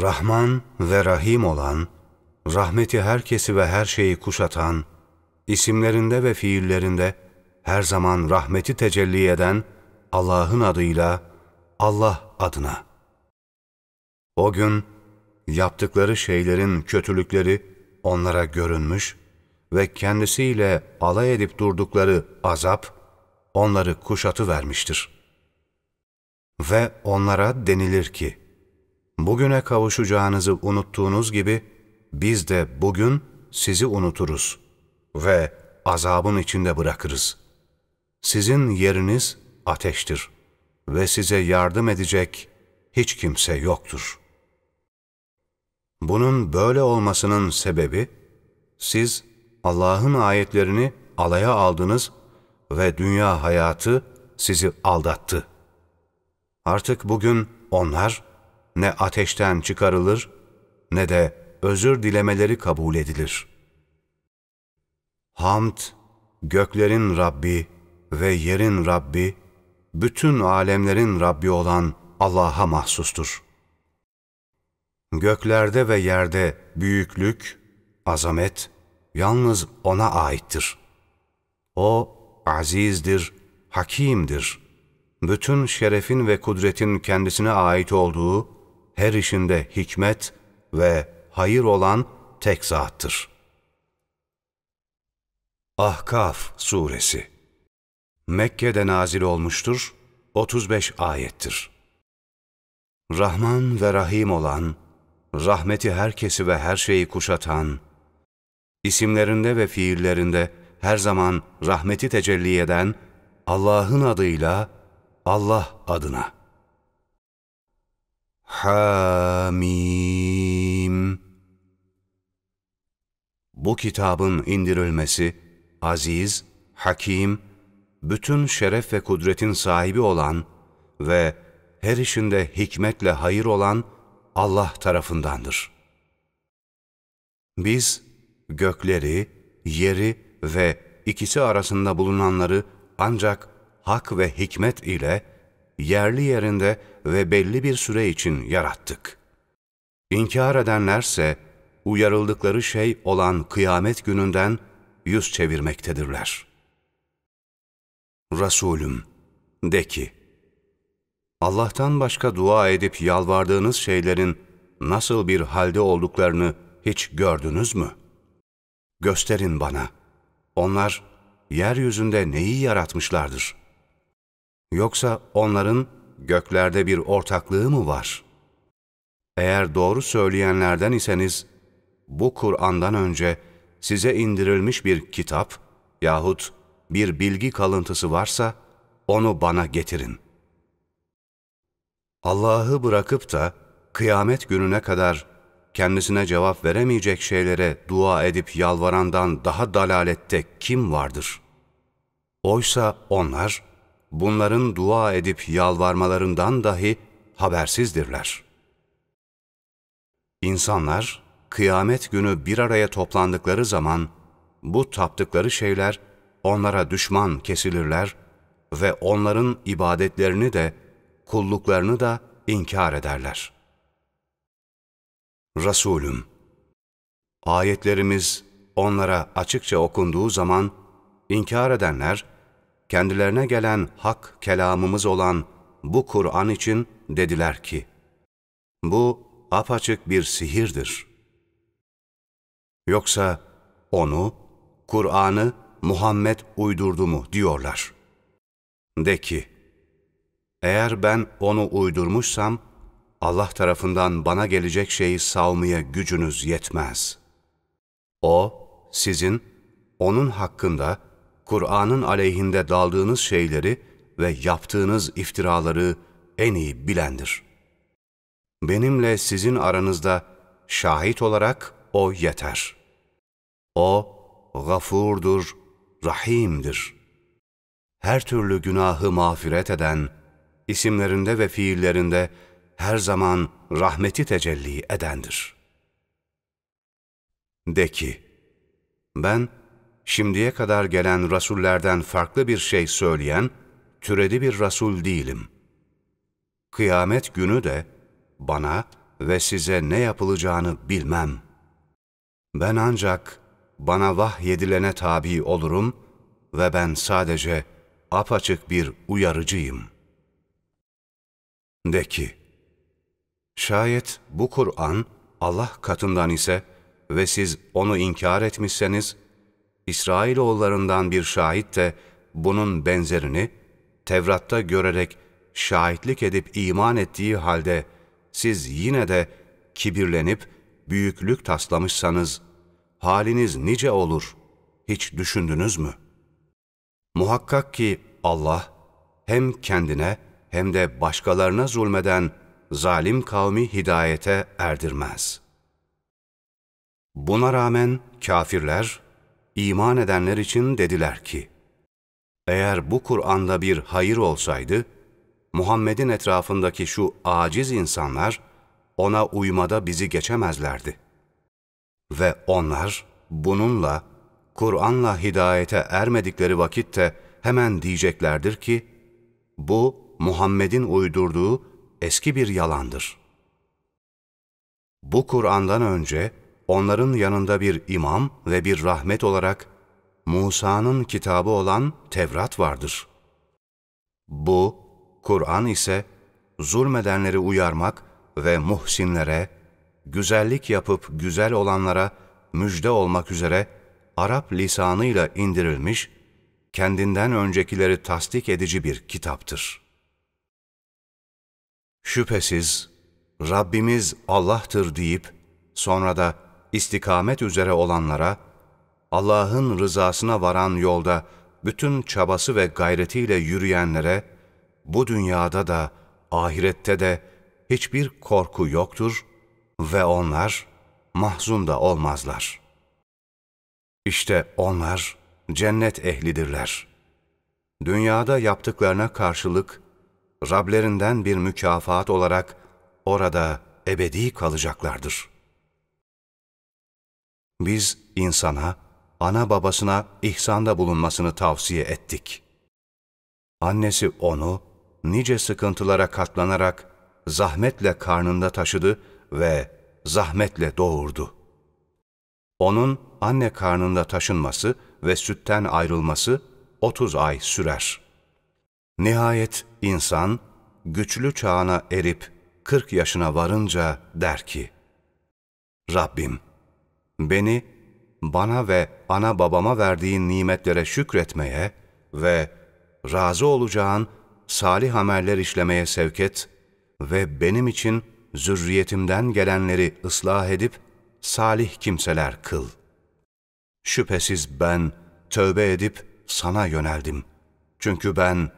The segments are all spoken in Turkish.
Rahman ve Rahim olan, rahmeti herkesi ve her şeyi kuşatan, isimlerinde ve fiillerinde her zaman rahmeti tecelli eden Allah'ın adıyla Allah adına. O gün yaptıkları şeylerin kötülükleri onlara görünmüş ve kendisiyle alay edip durdukları azap onları kuşatı vermiştir. Ve onlara denilir ki, bugüne kavuşacağınızı unuttuğunuz gibi biz de bugün sizi unuturuz ve azabın içinde bırakırız. Sizin yeriniz ateştir ve size yardım edecek hiç kimse yoktur. Bunun böyle olmasının sebebi, siz Allah'ın ayetlerini alaya aldınız ve dünya hayatı sizi aldattı. Artık bugün onlar ne ateşten çıkarılır ne de özür dilemeleri kabul edilir. Hamd, göklerin Rabbi ve yerin Rabbi, bütün alemlerin Rabbi olan Allah'a mahsustur. Göklerde ve yerde büyüklük, azamet yalnız O'na aittir. O azizdir, hakimdir. Bütün şerefin ve kudretin kendisine ait olduğu, her işinde hikmet ve hayır olan tek zattır. Ahkaf Suresi Mekke'de nazil olmuştur, 35 ayettir. Rahman ve Rahim olan, rahmeti herkesi ve her şeyi kuşatan, isimlerinde ve fiillerinde her zaman rahmeti tecelli eden Allah'ın adıyla Allah adına. Hamim Bu kitabın indirilmesi aziz, hakim, bütün şeref ve kudretin sahibi olan ve her işinde hikmetle hayır olan Allah tarafındandır. Biz gökleri, yeri ve ikisi arasında bulunanları ancak hak ve hikmet ile yerli yerinde ve belli bir süre için yarattık. İnkar edenlerse uyarıldıkları şey olan kıyamet gününden yüz çevirmektedirler. Resulüm, de ki, Allah'tan başka dua edip yalvardığınız şeylerin nasıl bir halde olduklarını hiç gördünüz mü? Gösterin bana. Onlar yeryüzünde neyi yaratmışlardır? Yoksa onların göklerde bir ortaklığı mı var? Eğer doğru söyleyenlerden iseniz, bu Kur'an'dan önce size indirilmiş bir kitap yahut bir bilgi kalıntısı varsa, onu bana getirin.'' Allah'ı bırakıp da kıyamet gününe kadar kendisine cevap veremeyecek şeylere dua edip yalvarandan daha dalalette kim vardır? Oysa onlar bunların dua edip yalvarmalarından dahi habersizdirler. İnsanlar kıyamet günü bir araya toplandıkları zaman bu taptıkları şeyler onlara düşman kesilirler ve onların ibadetlerini de kulluklarını da inkar ederler. Resulüm, ayetlerimiz onlara açıkça okunduğu zaman inkar edenler, kendilerine gelen hak kelamımız olan bu Kur'an için dediler ki, bu apaçık bir sihirdir. Yoksa onu, Kur'an'ı Muhammed uydurdu mu diyorlar. De ki, eğer ben onu uydurmuşsam, Allah tarafından bana gelecek şeyi savmaya gücünüz yetmez. O, sizin, onun hakkında, Kur'an'ın aleyhinde daldığınız şeyleri ve yaptığınız iftiraları en iyi bilendir. Benimle sizin aranızda şahit olarak O yeter. O, gafurdur, rahimdir. Her türlü günahı mağfiret eden, isimlerinde ve fiillerinde her zaman rahmeti tecelli edendir. De ki, ben şimdiye kadar gelen rasullerden farklı bir şey söyleyen, türedi bir rasul değilim. Kıyamet günü de bana ve size ne yapılacağını bilmem. Ben ancak bana vahyedilene tabi olurum ve ben sadece apaçık bir uyarıcıyım. De ki, şayet bu Kur'an Allah katından ise ve siz onu inkar etmişseniz, İsrailoğullarından bir şahit de bunun benzerini Tevrat'ta görerek şahitlik edip iman ettiği halde siz yine de kibirlenip büyüklük taslamışsanız haliniz nice olur hiç düşündünüz mü? Muhakkak ki Allah hem kendine hem de başkalarına zulmeden zalim kavmi hidayete erdirmez. Buna rağmen kafirler, iman edenler için dediler ki, eğer bu Kur'an'da bir hayır olsaydı, Muhammed'in etrafındaki şu aciz insanlar ona uymada bizi geçemezlerdi. Ve onlar bununla, Kur'an'la hidayete ermedikleri vakitte hemen diyeceklerdir ki, bu Muhammed'in uydurduğu eski bir yalandır. Bu Kur'an'dan önce onların yanında bir imam ve bir rahmet olarak Musa'nın kitabı olan Tevrat vardır. Bu, Kur'an ise zulmedenleri uyarmak ve muhsinlere, güzellik yapıp güzel olanlara müjde olmak üzere Arap lisanıyla indirilmiş, kendinden öncekileri tasdik edici bir kitaptır. Şüphesiz Rabbimiz Allah'tır deyip sonra da istikamet üzere olanlara, Allah'ın rızasına varan yolda bütün çabası ve gayretiyle yürüyenlere, bu dünyada da ahirette de hiçbir korku yoktur ve onlar mahzun da olmazlar. İşte onlar cennet ehlidirler. Dünyada yaptıklarına karşılık, Rablerinden bir mükafat olarak orada ebedi kalacaklardır. Biz insana, ana babasına ihsanda bulunmasını tavsiye ettik. Annesi onu nice sıkıntılara katlanarak zahmetle karnında taşıdı ve zahmetle doğurdu. Onun anne karnında taşınması ve sütten ayrılması 30 ay sürer. Nihayet insan güçlü çağına erip 40 yaşına varınca der ki, Rabbim, beni bana ve ana babama verdiğin nimetlere şükretmeye ve razı olacağın salih ameller işlemeye sevk et ve benim için zürriyetimden gelenleri ıslah edip salih kimseler kıl. Şüphesiz ben tövbe edip sana yöneldim. Çünkü ben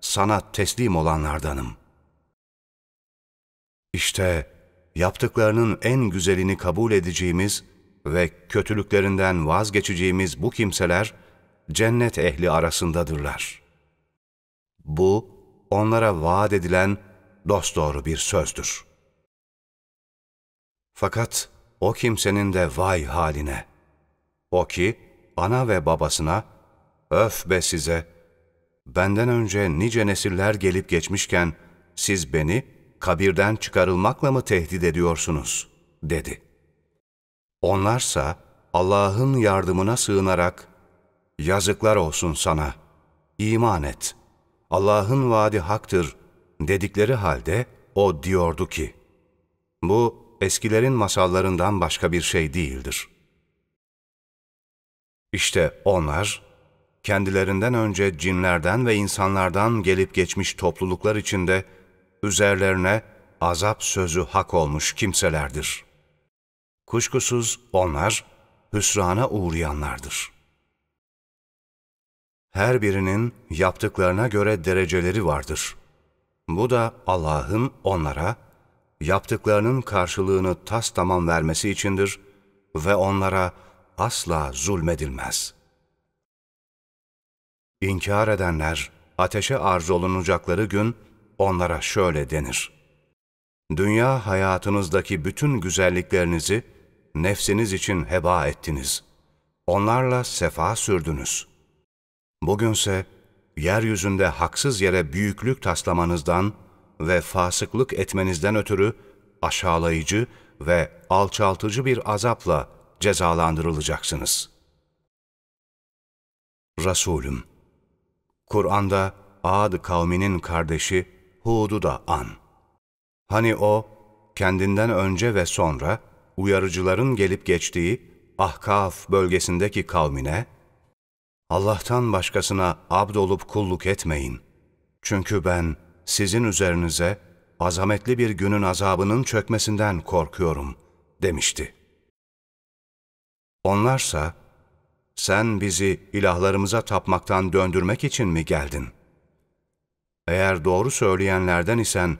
sana teslim olanlardanım. İşte yaptıklarının en güzelini kabul edeceğimiz ve kötülüklerinden vazgeçeceğimiz bu kimseler cennet ehli arasındadırlar. Bu, onlara vaat edilen dosdoğru bir sözdür. Fakat o kimsenin de vay haline. O ki, ana ve babasına, öf be size, benden önce nice nesiller gelip geçmişken, siz beni kabirden çıkarılmakla mı tehdit ediyorsunuz? dedi. Onlarsa Allah'ın yardımına sığınarak, yazıklar olsun sana, iman et, Allah'ın vaadi haktır dedikleri halde o diyordu ki, bu eskilerin masallarından başka bir şey değildir. İşte onlar, kendilerinden önce cinlerden ve insanlardan gelip geçmiş topluluklar içinde üzerlerine azap sözü hak olmuş kimselerdir. Kuşkusuz onlar hüsrana uğrayanlardır. Her birinin yaptıklarına göre dereceleri vardır. Bu da Allah'ın onlara yaptıklarının karşılığını tas tamam vermesi içindir ve onlara asla zulmedilmez. İnkar edenler ateşe arz olunacakları gün onlara şöyle denir. Dünya hayatınızdaki bütün güzelliklerinizi nefsiniz için heba ettiniz. Onlarla sefa sürdünüz. Bugünse yeryüzünde haksız yere büyüklük taslamanızdan ve fasıklık etmenizden ötürü aşağılayıcı ve alçaltıcı bir azapla cezalandırılacaksınız. Resulüm, Kur'an'da Ad kavminin kardeşi Hud'u da an. Hani o, kendinden önce ve sonra uyarıcıların gelip geçtiği Ahkaf bölgesindeki kavmine, Allah'tan başkasına abd olup kulluk etmeyin. Çünkü ben sizin üzerinize azametli bir günün azabının çökmesinden korkuyorum demişti. Onlarsa, sen bizi ilahlarımıza tapmaktan döndürmek için mi geldin? Eğer doğru söyleyenlerden isen,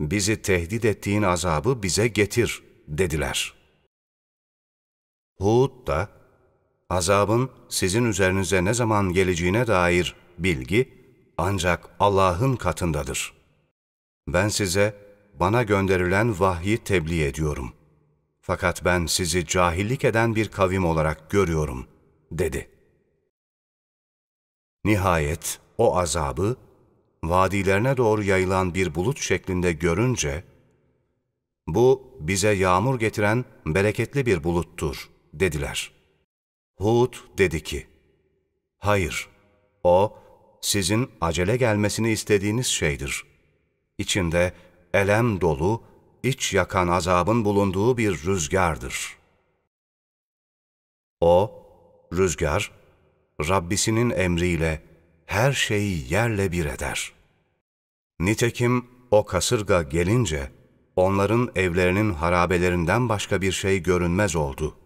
bizi tehdit ettiğin azabı bize getir dediler. Hud da, azabın sizin üzerinize ne zaman geleceğine dair bilgi ancak Allah'ın katındadır. Ben size bana gönderilen vahyi tebliğ ediyorum. Fakat ben sizi cahillik eden bir kavim olarak görüyorum, dedi. Nihayet o azabı vadilerine doğru yayılan bir bulut şeklinde görünce, bu bize yağmur getiren bereketli bir buluttur, dediler. Hud dedi ki, hayır, o sizin acele gelmesini istediğiniz şeydir. İçinde elem dolu, iç yakan azabın bulunduğu bir rüzgardır. O, rüzgar, Rabbisinin emriyle her şeyi yerle bir eder. Nitekim o kasırga gelince, onların evlerinin harabelerinden başka bir şey görünmez oldu.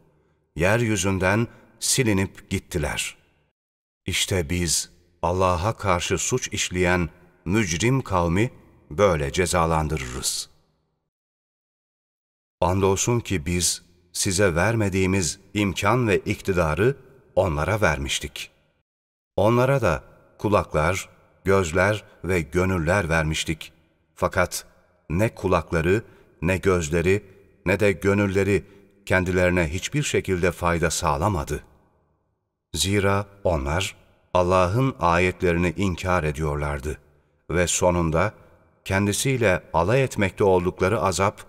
Yeryüzünden silinip gittiler. İşte biz Allah'a karşı suç işleyen mücrim kavmi böyle cezalandırırız. Andolsun ki biz size vermediğimiz imkan ve iktidarı onlara vermiştik. Onlara da kulaklar, gözler ve gönüller vermiştik. Fakat ne kulakları, ne gözleri, ne de gönülleri kendilerine hiçbir şekilde fayda sağlamadı. Zira onlar Allah'ın ayetlerini inkar ediyorlardı ve sonunda kendisiyle alay etmekte oldukları azap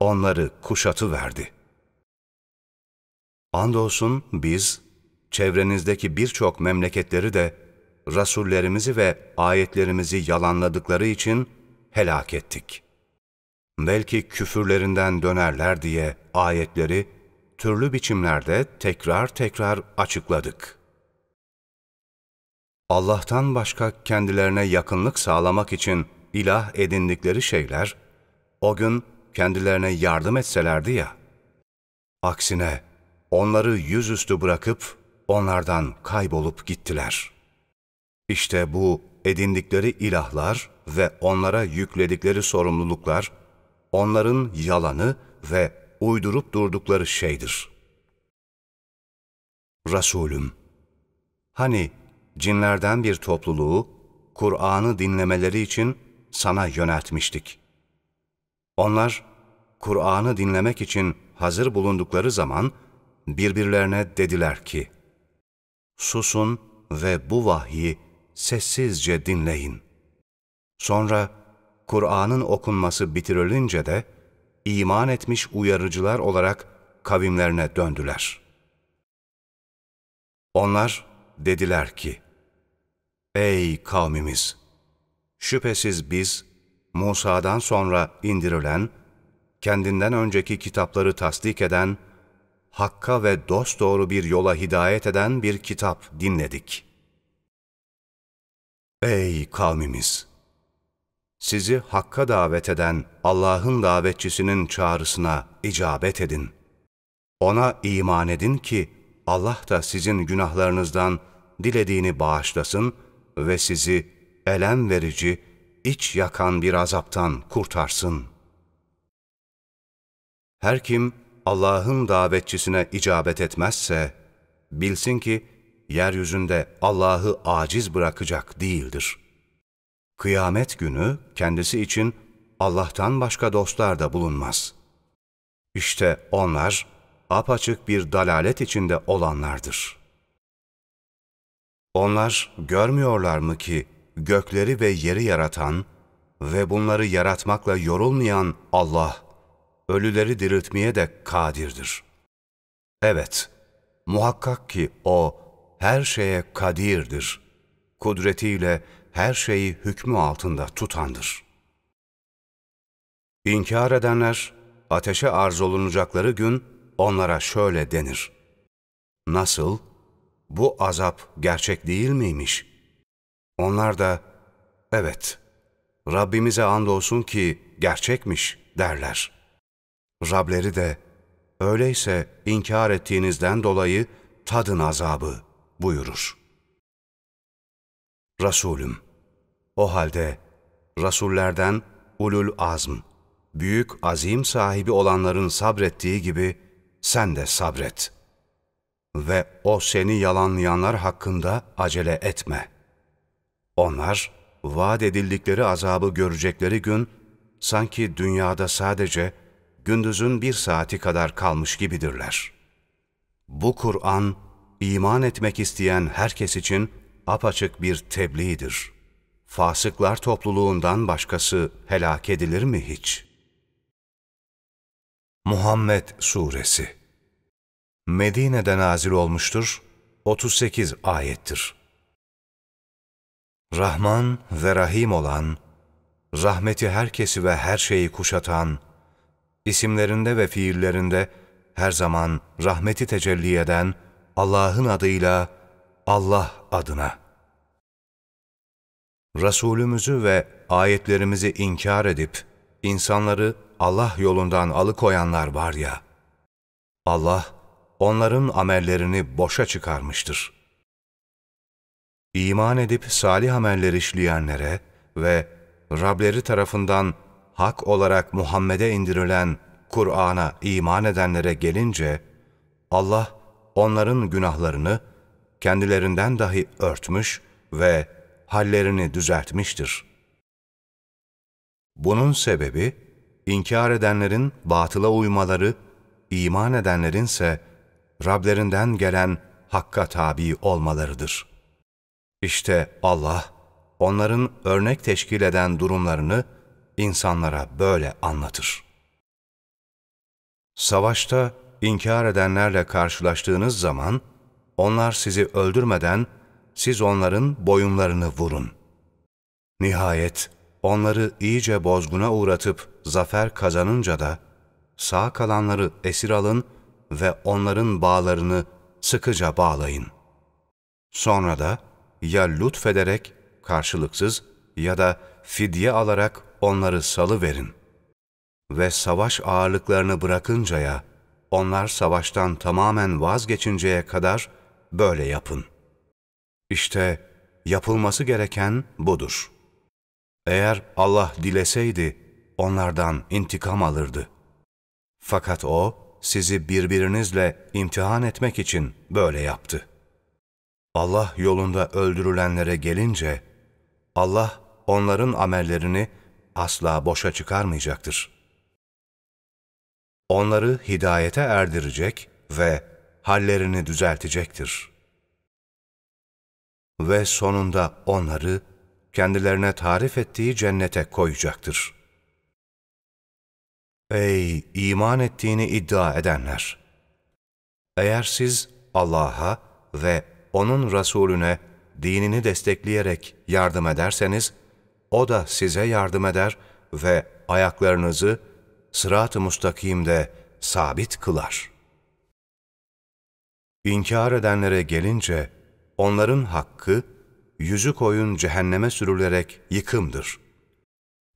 onları kuşatı verdi. Andolsun biz çevrenizdeki birçok memleketleri de rasullerimizi ve ayetlerimizi yalanladıkları için helak ettik. Belki küfürlerinden dönerler diye ayetleri türlü biçimlerde tekrar tekrar açıkladık. Allah'tan başka kendilerine yakınlık sağlamak için ilah edindikleri şeyler, o gün kendilerine yardım etselerdi ya, aksine onları yüzüstü bırakıp onlardan kaybolup gittiler. İşte bu edindikleri ilahlar ve onlara yükledikleri sorumluluklar, onların yalanı ve uydurup durdukları şeydir. Resulüm, hani cinlerden bir topluluğu Kur'an'ı dinlemeleri için sana yöneltmiştik. Onlar Kur'an'ı dinlemek için hazır bulundukları zaman birbirlerine dediler ki, Susun ve bu vahyi sessizce dinleyin. Sonra Kur'an'ın okunması bitirilince de iman etmiş uyarıcılar olarak kavimlerine döndüler. Onlar dediler ki, Ey kavmimiz! Şüphesiz biz, Musa'dan sonra indirilen, kendinden önceki kitapları tasdik eden, Hakka ve dosdoğru bir yola hidayet eden bir kitap dinledik. Ey kavmimiz! Sizi Hakk'a davet eden Allah'ın davetçisinin çağrısına icabet edin. Ona iman edin ki Allah da sizin günahlarınızdan dilediğini bağışlasın ve sizi elem verici, iç yakan bir azaptan kurtarsın. Her kim Allah'ın davetçisine icabet etmezse, bilsin ki yeryüzünde Allah'ı aciz bırakacak değildir. Kıyamet günü kendisi için Allah'tan başka dostlar da bulunmaz. İşte onlar apaçık bir dalalet içinde olanlardır.'' Onlar görmüyorlar mı ki gökleri ve yeri yaratan ve bunları yaratmakla yorulmayan Allah ölüleri diriltmeye de kadirdir. Evet, muhakkak ki O her şeye kadirdir. Kudretiyle her şeyi hükmü altında tutandır. İnkar edenler, ateşe arz olunacakları gün onlara şöyle denir. Nasıl? Bu azap gerçek değil miymiş? Onlar da, evet, Rabbimize andolsun ki gerçekmiş derler. Rableri de, öyleyse inkar ettiğinizden dolayı tadın azabı buyurur. Resulüm, o halde Rasullerden ulul azm, büyük azim sahibi olanların sabrettiği gibi sen de sabret. Ve o seni yalanlayanlar hakkında acele etme. Onlar, vaat edildikleri azabı görecekleri gün, sanki dünyada sadece gündüzün bir saati kadar kalmış gibidirler. Bu Kur'an, iman etmek isteyen herkes için apaçık bir tebliğdir. Fasıklar topluluğundan başkası helak edilir mi hiç? Muhammed Suresi Medine'de nazil olmuştur, 38 ayettir. Rahman ve Rahim olan, rahmeti herkesi ve her şeyi kuşatan, isimlerinde ve fiillerinde her zaman rahmeti tecelli eden Allah'ın adıyla Allah adına. Resulümüzü ve ayetlerimizi inkar edip insanları Allah yolundan alıkoyanlar var ya, Allah onların amellerini boşa çıkarmıştır. İman edip salih ameller işleyenlere ve Rableri tarafından hak olarak Muhammed'e indirilen Kur'an'a iman edenlere gelince, Allah onların günahlarını kendilerinden dahi örtmüş ve hallerini düzeltmiştir. Bunun sebebi, inkar edenlerin batıla uymaları, iman edenlerin ise Rablerinden gelen hakka tabi olmalarıdır. İşte Allah, onların örnek teşkil eden durumlarını insanlara böyle anlatır. Savaşta inkar edenlerle karşılaştığınız zaman, onlar sizi öldürmeden siz onların boyunlarını vurun. Nihayet onları iyice bozguna uğratıp zafer kazanınca da sağ kalanları esir alın ve onların bağlarını sıkıca bağlayın. Sonra da ya lütfederek karşılıksız ya da fidye alarak onları salı verin. Ve savaş ağırlıklarını bırakıncaya, onlar savaştan tamamen vazgeçinceye kadar böyle yapın. İşte yapılması gereken budur. Eğer Allah dileseydi onlardan intikam alırdı. Fakat O sizi birbirinizle imtihan etmek için böyle yaptı. Allah yolunda öldürülenlere gelince Allah onların amellerini asla boşa çıkarmayacaktır. Onları hidayete erdirecek ve hallerini düzeltecektir. Ve sonunda onları kendilerine tarif ettiği cennete koyacaktır. Ey iman ettiğini iddia edenler! Eğer siz Allah'a ve O'nun Resulüne dinini destekleyerek yardım ederseniz, O da size yardım eder ve ayaklarınızı sırat-ı mustakimde sabit kılar.'' İnkar edenlere gelince, onların hakkı, yüzü koyun cehenneme sürülerek yıkımdır.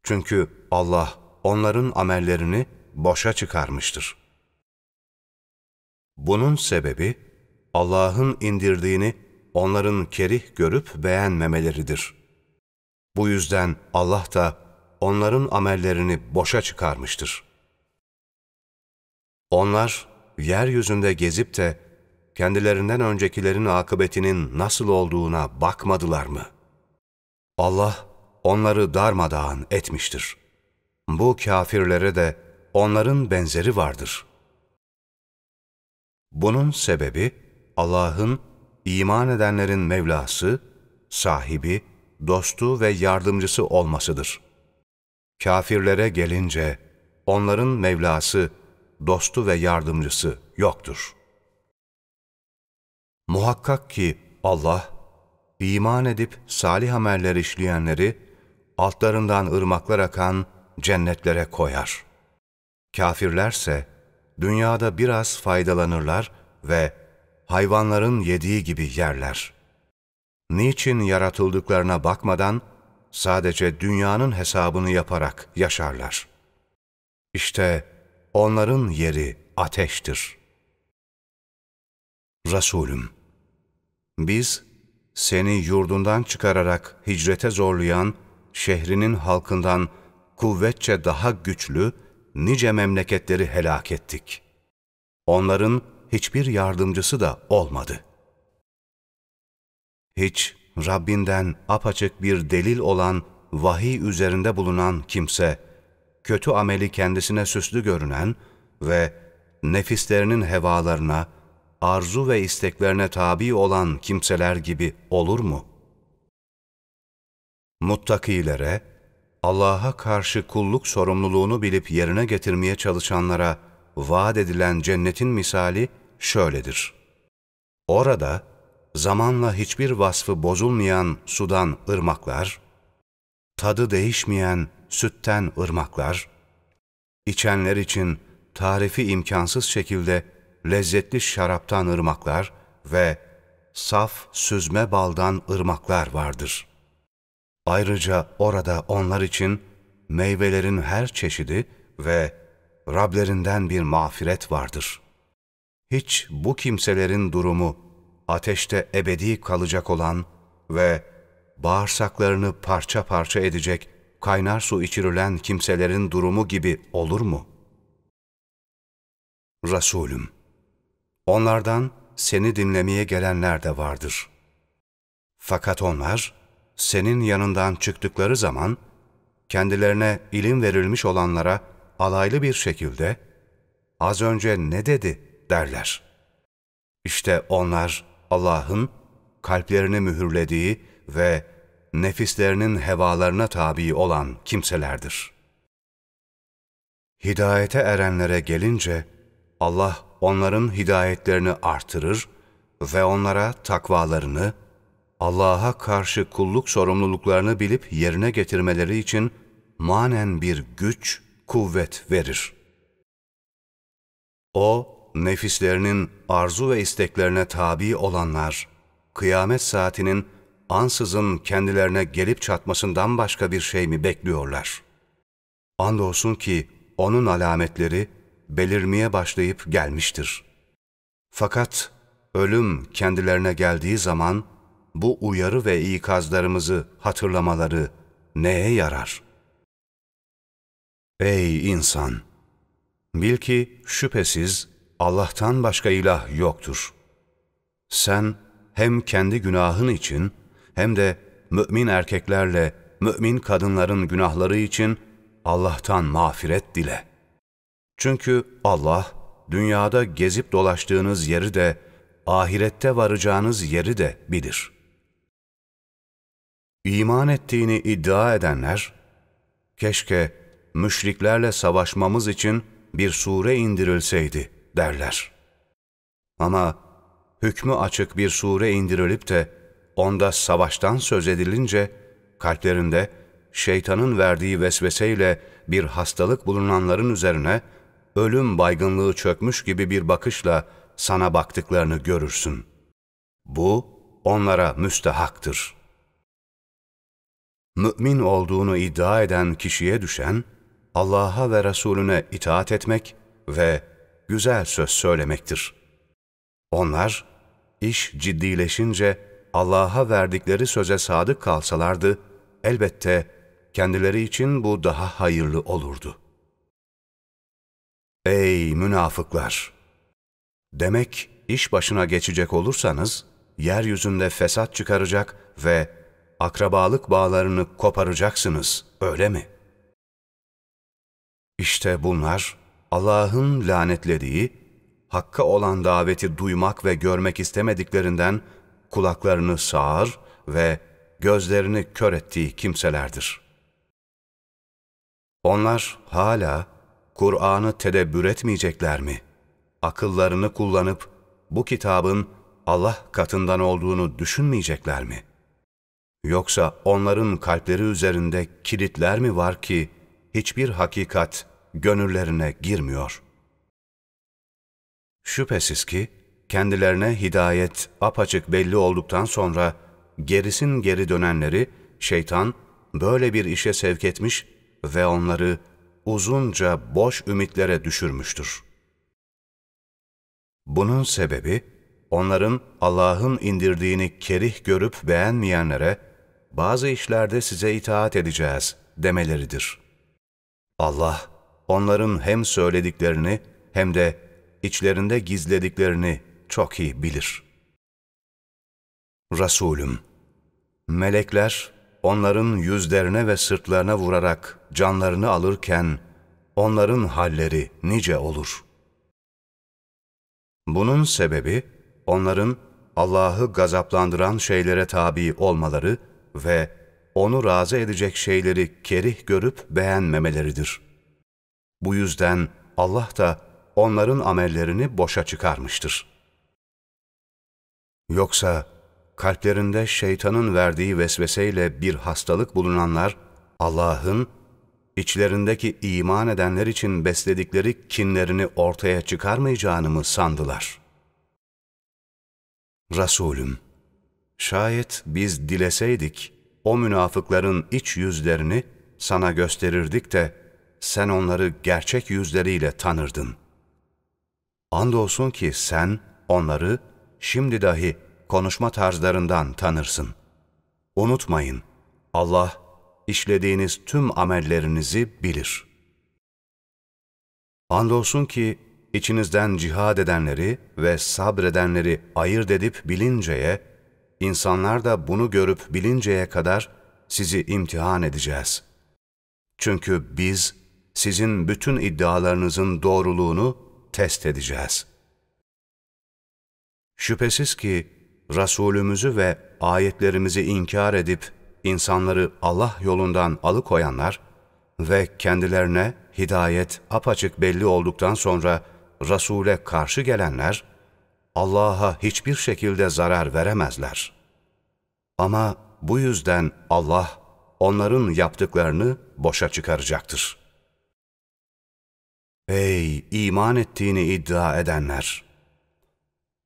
Çünkü Allah onların amellerini boşa çıkarmıştır. Bunun sebebi, Allah'ın indirdiğini onların kerih görüp beğenmemeleridir. Bu yüzden Allah da onların amellerini boşa çıkarmıştır. Onlar, yeryüzünde gezip de kendilerinden öncekilerin akıbetinin nasıl olduğuna bakmadılar mı? Allah onları darmadağın etmiştir. Bu kafirlere de onların benzeri vardır. Bunun sebebi Allah'ın iman edenlerin Mevlası, sahibi, dostu ve yardımcısı olmasıdır. Kafirlere gelince, onların Mevlası, dostu ve yardımcısı yoktur. Muhakkak ki Allah, iman edip salih ameller işleyenleri, altlarından ırmaklar akan cennetlere koyar. Kafirlerse, dünyada biraz faydalanırlar ve hayvanların yediği gibi yerler. Niçin yaratıldıklarına bakmadan, sadece dünyanın hesabını yaparak yaşarlar. İşte onların yeri ateştir. Resulüm, biz seni yurdundan çıkararak hicrete zorlayan şehrinin halkından kuvvetçe daha güçlü nice memleketleri helak ettik. Onların hiçbir yardımcısı da olmadı. Hiç Rabbinden apaçık bir delil olan vahiy üzerinde bulunan kimse, kötü ameli kendisine süslü görünen ve nefislerinin hevalarına, arzu ve isteklerine tabi olan kimseler gibi olur mu? Muttakilere, Allah'a karşı kulluk sorumluluğunu bilip yerine getirmeye çalışanlara vaat edilen cennetin misali şöyledir. Orada zamanla hiçbir vasfı bozulmayan sudan ırmaklar, tadı değişmeyen sütten ırmaklar, içenler için tarifi imkansız şekilde lezzetli şaraptan ırmaklar ve saf süzme baldan ırmaklar vardır. Ayrıca orada onlar için meyvelerin her çeşidi ve Rablerinden bir mağfiret vardır. Hiç bu kimselerin durumu ateşte ebedi kalacak olan ve bağırsaklarını parça parça edecek kaynar su içirilen kimselerin durumu gibi olur mu? Resulüm, onlardan seni dinlemeye gelenler de vardır. Fakat onlar, senin yanından çıktıkları zaman, kendilerine ilim verilmiş olanlara alaylı bir şekilde, az önce ne dedi derler. İşte onlar Allah'ın kalplerini mühürlediği ve nefislerinin hevalarına tabi olan kimselerdir. Hidayete erenlere gelince, Allah onların hidayetlerini artırır ve onlara takvalarını, Allah'a karşı kulluk sorumluluklarını bilip yerine getirmeleri için manen bir güç, kuvvet verir. O, nefislerinin arzu ve isteklerine tabi olanlar, kıyamet saatinin ansızın kendilerine gelip çatmasından başka bir şey mi bekliyorlar? Andolsun ki onun alametleri belirmeye başlayıp gelmiştir. Fakat ölüm kendilerine geldiği zaman bu uyarı ve ikazlarımızı hatırlamaları neye yarar? Ey insan! Bil ki şüphesiz Allah'tan başka ilah yoktur. Sen hem kendi günahın için hem de mümin erkeklerle mümin kadınların günahları için Allah'tan mağfiret dile. Çünkü Allah dünyada gezip dolaştığınız yeri de ahirette varacağınız yeri de bilir. İman ettiğini iddia edenler, keşke müşriklerle savaşmamız için bir sure indirilseydi derler. Ama hükmü açık bir sure indirilip de onda savaştan söz edilince kalplerinde şeytanın verdiği vesveseyle bir hastalık bulunanların üzerine ölüm baygınlığı çökmüş gibi bir bakışla sana baktıklarını görürsün. Bu onlara müstehaktır. Mümin olduğunu iddia eden kişiye düşen, Allah'a ve Resulüne itaat etmek ve güzel söz söylemektir. Onlar, iş ciddileşince Allah'a verdikleri söze sadık kalsalardı, elbette kendileri için bu daha hayırlı olurdu. Ey münafıklar! Demek iş başına geçecek olursanız, yeryüzünde fesat çıkaracak ve akrabalık bağlarını koparacaksınız, öyle mi? İşte bunlar, Allah'ın lanetlediği, hakka olan daveti duymak ve görmek istemediklerinden kulaklarını sağır ve gözlerini kör ettiği kimselerdir. Onlar hala Kur'an'ı tedebbür etmeyecekler mi? Akıllarını kullanıp bu kitabın Allah katından olduğunu düşünmeyecekler mi? Yoksa onların kalpleri üzerinde kilitler mi var ki hiçbir hakikat gönüllerine girmiyor? Şüphesiz ki kendilerine hidayet apaçık belli olduktan sonra gerisin geri dönenleri şeytan böyle bir işe sevk etmiş ve onları uzunca boş ümitlere düşürmüştür. Bunun sebebi, onların Allah'ın indirdiğini kerih görüp beğenmeyenlere, bazı işlerde size itaat edeceğiz demeleridir. Allah, onların hem söylediklerini hem de içlerinde gizlediklerini çok iyi bilir. Resulüm, melekler onların yüzlerine ve sırtlarına vurarak canlarını alırken onların halleri nice olur. Bunun sebebi onların Allah'ı gazaplandıran şeylere tabi olmaları ve onu razı edecek şeyleri kerih görüp beğenmemeleridir. Bu yüzden Allah da onların amellerini boşa çıkarmıştır. Yoksa kalplerinde şeytanın verdiği vesveseyle bir hastalık bulunanlar, Allah'ın içlerindeki iman edenler için besledikleri kinlerini ortaya çıkarmayacağını mı sandılar? Resulüm, şayet biz dileseydik, o münafıkların iç yüzlerini sana gösterirdik de, sen onları gerçek yüzleriyle tanırdın. Andolsun ki sen onları şimdi dahi konuşma tarzlarından tanırsın. Unutmayın, Allah işlediğiniz tüm amellerinizi bilir. Andolsun ki içinizden cihad edenleri ve sabredenleri ayırt edip bilinceye, insanlar da bunu görüp bilinceye kadar sizi imtihan edeceğiz. Çünkü biz sizin bütün iddialarınızın doğruluğunu test edeceğiz. Şüphesiz ki Resulümüzü ve ayetlerimizi inkar edip insanları Allah yolundan alıkoyanlar ve kendilerine hidayet apaçık belli olduktan sonra Resul'e karşı gelenler, Allah'a hiçbir şekilde zarar veremezler. Ama bu yüzden Allah onların yaptıklarını boşa çıkaracaktır. Ey iman ettiğini iddia edenler!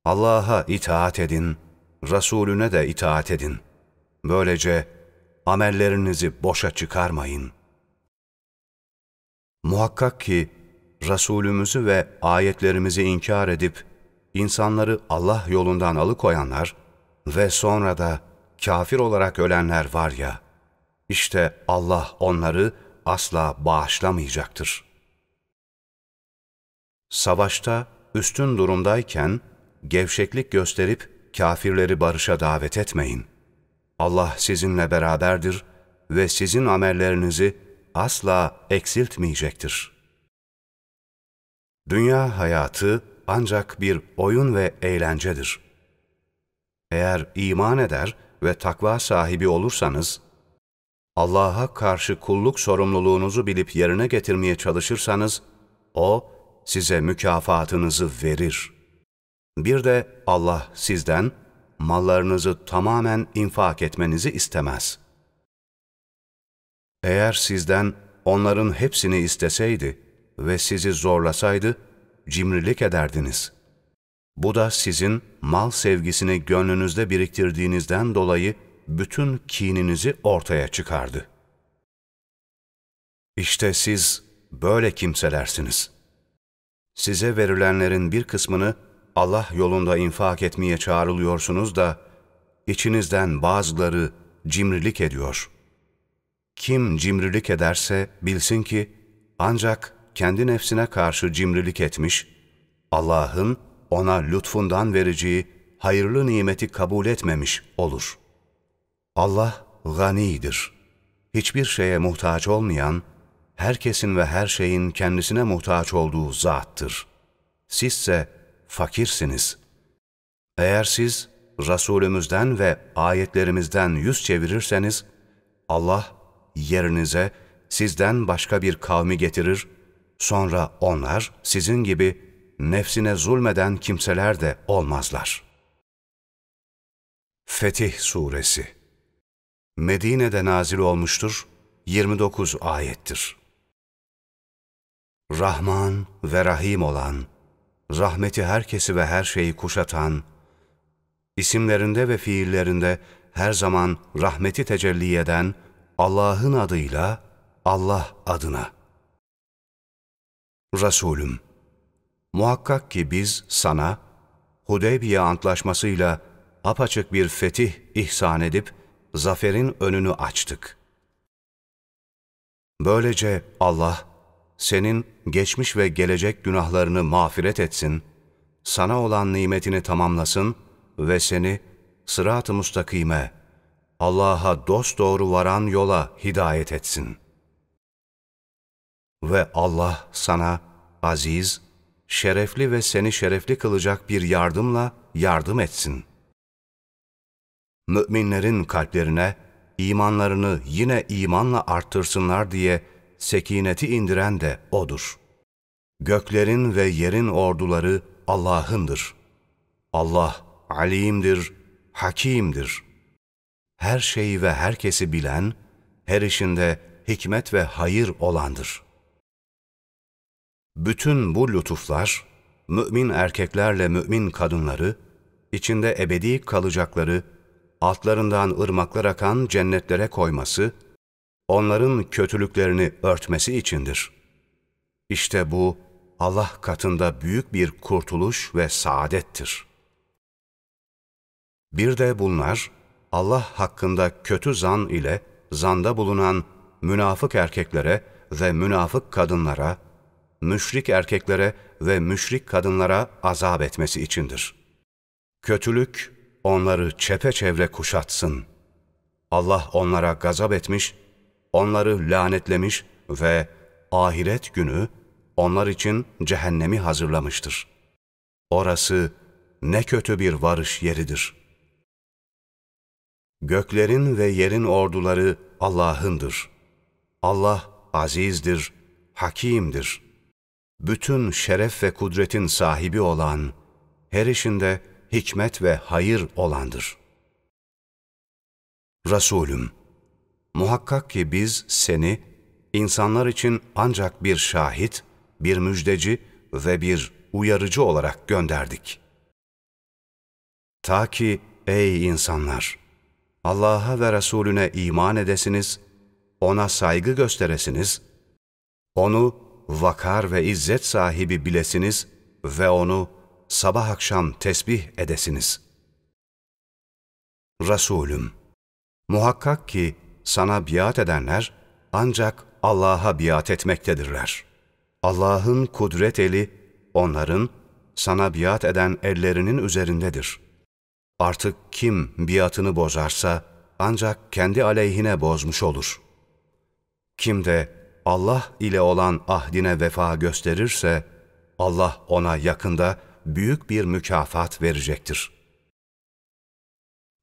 Allah'a itaat edin, Resulüne de itaat edin. Böylece amellerinizi boşa çıkarmayın. Muhakkak ki Resulümüzü ve ayetlerimizi inkar edip insanları Allah yolundan alıkoyanlar ve sonra da kafir olarak ölenler var ya, işte Allah onları asla bağışlamayacaktır. Savaşta üstün durumdayken gevşeklik gösterip kafirleri barışa davet etmeyin. Allah sizinle beraberdir ve sizin amellerinizi asla eksiltmeyecektir. Dünya hayatı ancak bir oyun ve eğlencedir. Eğer iman eder ve takva sahibi olursanız, Allah'a karşı kulluk sorumluluğunuzu bilip yerine getirmeye çalışırsanız, O size mükafatınızı verir.'' Bir de Allah sizden mallarınızı tamamen infak etmenizi istemez. Eğer sizden onların hepsini isteseydi ve sizi zorlasaydı, cimrilik ederdiniz. Bu da sizin mal sevgisini gönlünüzde biriktirdiğinizden dolayı bütün kininizi ortaya çıkardı. İşte siz böyle kimselersiniz. Size verilenlerin bir kısmını Allah yolunda infak etmeye çağrılıyorsunuz da, içinizden bazıları cimrilik ediyor. Kim cimrilik ederse bilsin ki, ancak kendi nefsine karşı cimrilik etmiş, Allah'ın ona lütfundan vereceği hayırlı nimeti kabul etmemiş olur. Allah ganidir. Hiçbir şeye muhtaç olmayan, herkesin ve her şeyin kendisine muhtaç olduğu zattır. Sizse fakirsiniz. Eğer siz Resulümüzden ve ayetlerimizden yüz çevirirseniz, Allah yerinize sizden başka bir kavmi getirir Sonra onlar sizin gibi nefsine zulmeden kimseler de olmazlar. Fetih Suresi Medine'de nazil olmuştur, 29 ayettir. Rahman ve Rahim olan, rahmeti herkesi ve her şeyi kuşatan, isimlerinde ve fiillerinde her zaman rahmeti tecelli eden Allah'ın adıyla Allah adına. Resulüm, muhakkak ki biz sana Hudeybiye Antlaşması'yla apaçık bir fetih ihsan edip zaferin önünü açtık. Böylece Allah, senin geçmiş ve gelecek günahlarını mağfiret etsin, sana olan nimetini tamamlasın ve seni sırat-ı mustakime, Allah'a dosdoğru varan yola hidayet etsin. Ve Allah sana aziz, şerefli ve seni şerefli kılacak bir yardımla yardım etsin. Müminlerin kalplerine imanlarını yine imanla arttırsınlar diye sekineti indiren de O'dur. Göklerin ve yerin orduları Allah'ındır. Allah alimdir, hakimdir. Her şeyi ve herkesi bilen, her işinde hikmet ve hayır olandır. Bütün bu lütuflar, mümin erkeklerle mümin kadınları, içinde ebedi kalacakları, altlarından ırmaklar akan cennetlere koyması, onların kötülüklerini örtmesi içindir. İşte bu, Allah katında büyük bir kurtuluş ve saadettir. Bir de bunlar, Allah hakkında kötü zan ile zanda bulunan münafık erkeklere ve münafık kadınlara, müşrik erkeklere ve müşrik kadınlara azap etmesi içindir. Kötülük onları çepeçevre kuşatsın. Allah onlara gazap etmiş, onları lanetlemiş ve ahiret günü onlar için cehennemi hazırlamıştır. Orası ne kötü bir varış yeridir. Göklerin ve yerin orduları Allah'ındır. Allah azizdir, hakimdir. Bütün şeref ve kudretin sahibi olan, her işinde hikmet ve hayır olandır. Resulüm, muhakkak ki biz seni insanlar için ancak bir şahit, bir müjdeci ve bir uyarıcı olarak gönderdik. Ta ki ey insanlar, Allah'a ve Resulüne iman edesiniz, ona saygı gösteresiniz, onu vakar ve izzet sahibi bilesiniz ve onu sabah akşam tesbih edesiniz. Resulüm, muhakkak ki sana biat edenler ancak Allah'a biat etmektedirler. Allah'ın kudret eli onların sana biat eden ellerinin üzerindedir. Artık kim biatını bozarsa ancak kendi aleyhine bozmuş olur. Kim de Allah ile olan ahdine vefa gösterirse Allah ona yakında büyük bir mükafat verecektir.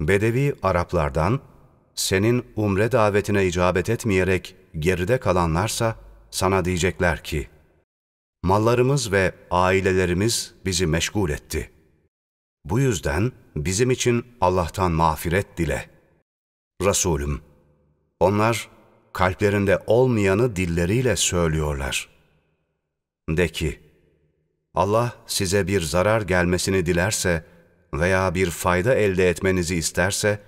Bedevi Araplardan, senin umre davetine icabet etmeyerek geride kalanlarsa sana diyecekler ki, mallarımız ve ailelerimiz bizi meşgul etti. Bu yüzden bizim için Allah'tan mağfiret dile. Resulüm, onlar kalplerinde olmayanı dilleriyle söylüyorlar. De ki, Allah size bir zarar gelmesini dilerse veya bir fayda elde etmenizi isterse,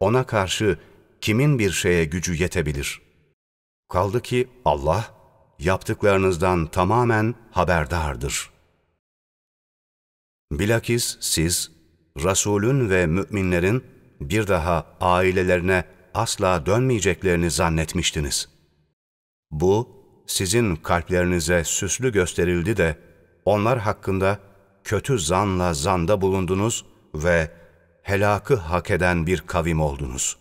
ona karşı kimin bir şeye gücü yetebilir? Kaldı ki Allah, yaptıklarınızdan tamamen haberdardır. Bilakis siz, Resulün ve müminlerin bir daha ailelerine asla dönmeyeceklerini zannetmiştiniz. Bu, sizin kalplerinize süslü gösterildi de, onlar hakkında kötü zanla zanda bulundunuz ve helakı hak eden bir kavim oldunuz.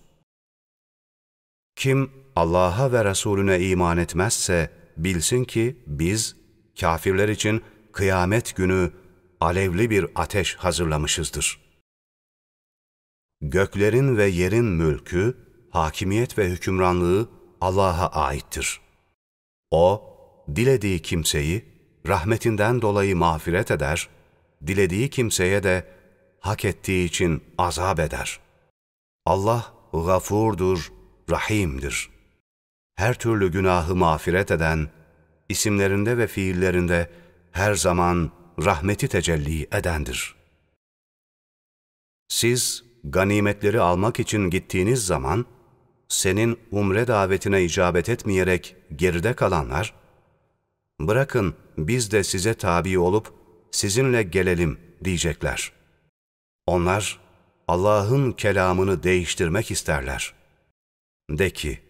Kim Allah'a ve Resulüne iman etmezse bilsin ki biz kafirler için kıyamet günü alevli bir ateş hazırlamışızdır. Göklerin ve yerin mülkü, hakimiyet ve hükümranlığı Allah'a aittir. O, dilediği kimseyi rahmetinden dolayı mağfiret eder, dilediği kimseye de hak ettiği için azap eder. Allah gafurdur, rahimdir. Her türlü günahı mağfiret eden, isimlerinde ve fiillerinde her zaman rahmeti tecelli edendir. Siz ganimetleri almak için gittiğiniz zaman, senin umre davetine icabet etmeyerek geride kalanlar, bırakın biz de size tabi olup sizinle gelelim diyecekler. Onlar Allah'ın kelamını değiştirmek isterler. De ki,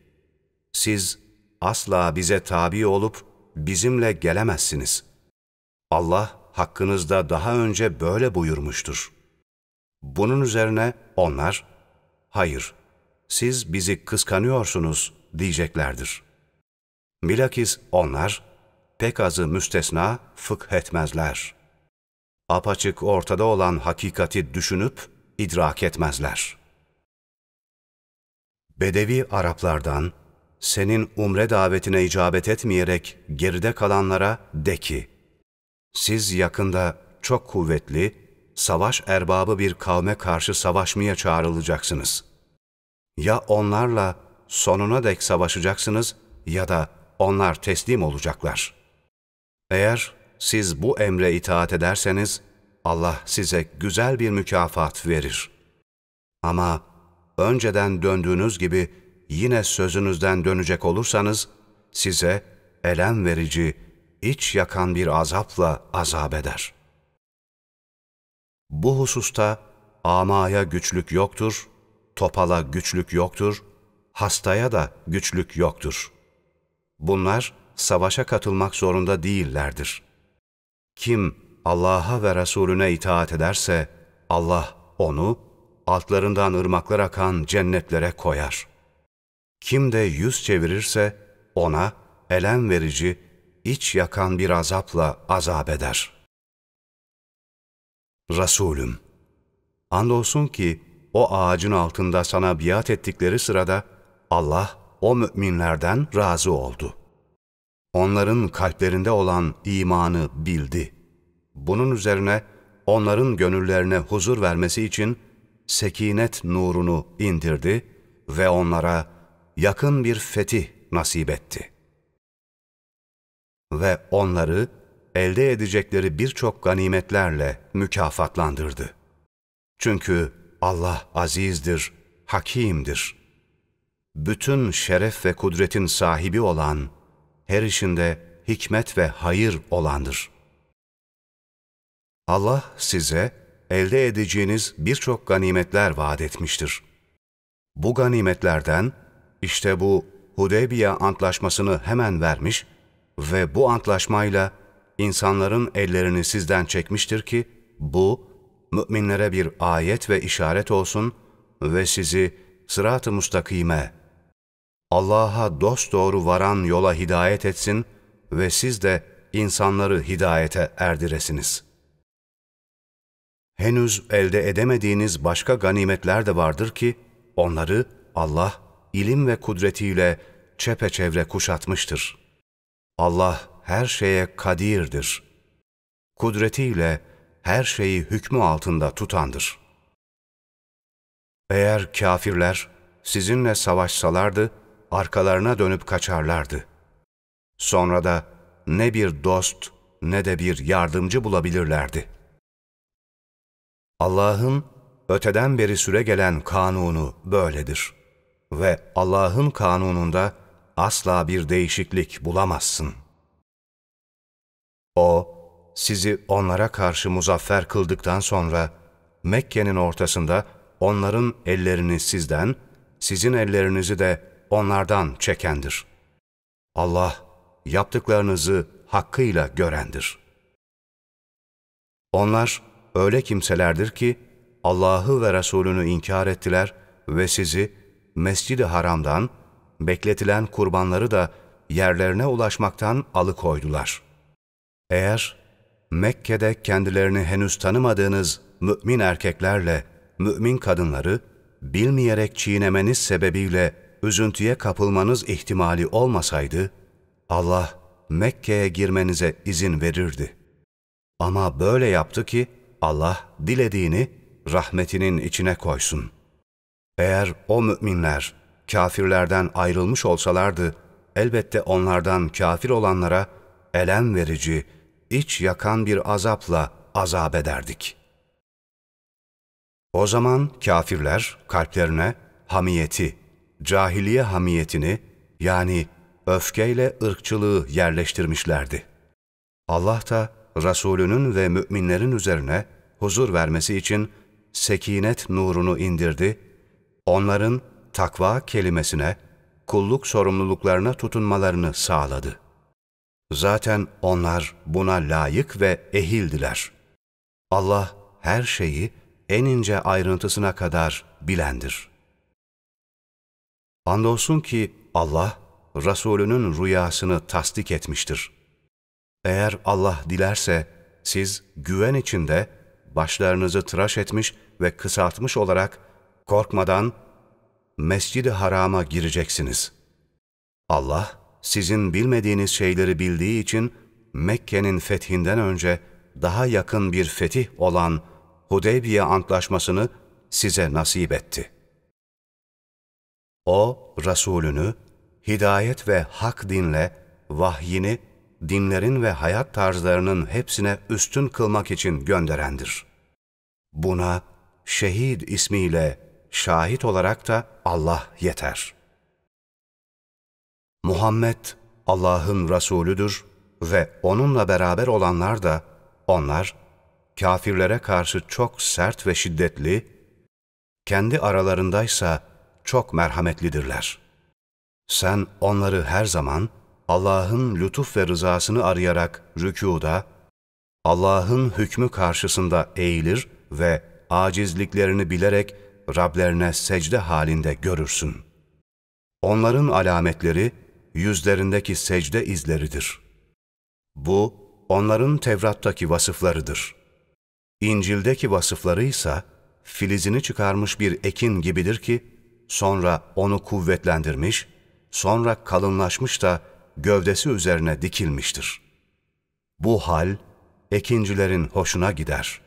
siz asla bize tabi olup bizimle gelemezsiniz. Allah hakkınızda daha önce böyle buyurmuştur. Bunun üzerine onlar, hayır, siz bizi kıskanıyorsunuz diyeceklerdir. Bilakis onlar, pek azı müstesna fıkh etmezler. Apaçık ortada olan hakikati düşünüp idrak etmezler. Bedevi Araplardan, senin umre davetine icabet etmeyerek geride kalanlara de ki, siz yakında çok kuvvetli, savaş erbabı bir kavme karşı savaşmaya çağrılacaksınız. Ya onlarla sonuna dek savaşacaksınız ya da onlar teslim olacaklar. Eğer siz bu emre itaat ederseniz, Allah size güzel bir mükafat verir. Ama önceden döndüğünüz gibi yine sözünüzden dönecek olursanız, size elem verici, iç yakan bir azapla azap eder. Bu hususta amaya güçlük yoktur, topala güçlük yoktur, hastaya da güçlük yoktur. Bunlar savaşa katılmak zorunda değillerdir. Kim Allah'a ve Resulüne itaat ederse Allah onu altlarından ırmaklar akan cennetlere koyar. Kim de yüz çevirirse ona elem verici, iç yakan bir azapla azap eder. Resulüm, andolsun ki o ağacın altında sana biat ettikleri sırada Allah o müminlerden razı oldu. Onların kalplerinde olan imanı bildi. Bunun üzerine onların gönüllerine huzur vermesi için sekinet nurunu indirdi ve onlara yakın bir fetih nasip etti. Ve onları elde edecekleri birçok ganimetlerle mükafatlandırdı. Çünkü Allah azizdir, hakimdir. Bütün şeref ve kudretin sahibi olan, her işinde hikmet ve hayır olandır. Allah size elde edeceğiniz birçok ganimetler vaat etmiştir. Bu ganimetlerden işte bu Hudeybiye antlaşmasını hemen vermiş ve bu antlaşmayla insanların ellerini sizden çekmiştir ki bu müminlere bir ayet ve işaret olsun ve sizi sırat-ı mustakime, Allah'a dosdoğru varan yola hidayet etsin ve siz de insanları hidayete erdiresiniz. Henüz elde edemediğiniz başka ganimetler de vardır ki, onları Allah ilim ve kudretiyle çepeçevre kuşatmıştır. Allah her şeye kadirdir. Kudretiyle, her şeyi hükmü altında tutandır. Eğer kafirler sizinle savaşsalardı, arkalarına dönüp kaçarlardı. Sonra da ne bir dost ne de bir yardımcı bulabilirlerdi. Allah'ın öteden beri süre gelen kanunu böyledir. Ve Allah'ın kanununda asla bir değişiklik bulamazsın. O, sizi onlara karşı muzaffer kıldıktan sonra Mekke'nin ortasında onların ellerini sizden, sizin ellerinizi de onlardan çekendir. Allah yaptıklarınızı hakkıyla görendir. Onlar öyle kimselerdir ki Allah'ı ve Resulünü inkar ettiler ve sizi Mescid-i Haram'dan bekletilen kurbanları da yerlerine ulaşmaktan alıkoydular. Eğer Mekke'de kendilerini henüz tanımadığınız mümin erkeklerle mümin kadınları bilmeyerek çiğnemeniz sebebiyle üzüntüye kapılmanız ihtimali olmasaydı, Allah Mekke'ye girmenize izin verirdi. Ama böyle yaptı ki Allah dilediğini rahmetinin içine koysun. Eğer o müminler kafirlerden ayrılmış olsalardı, elbette onlardan kafir olanlara elem verici, iç yakan bir azapla azap ederdik. O zaman kafirler kalplerine hamiyeti, cahiliye hamiyetini yani öfkeyle ırkçılığı yerleştirmişlerdi. Allah da Resulünün ve müminlerin üzerine huzur vermesi için sekinet nurunu indirdi, onların takva kelimesine, kulluk sorumluluklarına tutunmalarını sağladı. Zaten onlar buna layık ve ehildiler. Allah her şeyi en ince ayrıntısına kadar bilendir. Andolsun ki Allah, Resulünün rüyasını tasdik etmiştir. Eğer Allah dilerse, siz güven içinde başlarınızı tıraş etmiş ve kısaltmış olarak korkmadan Mescid-i Haram'a gireceksiniz. Allah, sizin bilmediğiniz şeyleri bildiği için Mekke'nin fethinden önce daha yakın bir fetih olan Hudeybiye Antlaşması'nı size nasip etti. O, Resulünü, hidayet ve hak dinle, vahyini, dinlerin ve hayat tarzlarının hepsine üstün kılmak için gönderendir. Buna şehid ismiyle şahit olarak da Allah yeter. Muhammed Allah'ın Resulüdür ve onunla beraber olanlar da onlar kafirlere karşı çok sert ve şiddetli, kendi aralarındaysa çok merhametlidirler. Sen onları her zaman Allah'ın lütuf ve rızasını arayarak rükuda, Allah'ın hükmü karşısında eğilir ve acizliklerini bilerek Rablerine secde halinde görürsün. Onların alametleri yüzlerindeki secde izleridir. Bu, onların Tevrat'taki vasıflarıdır. İncil'deki vasıfları ise filizini çıkarmış bir ekin gibidir ki, sonra onu kuvvetlendirmiş, sonra kalınlaşmış da gövdesi üzerine dikilmiştir. Bu hal, ekincilerin hoşuna gider.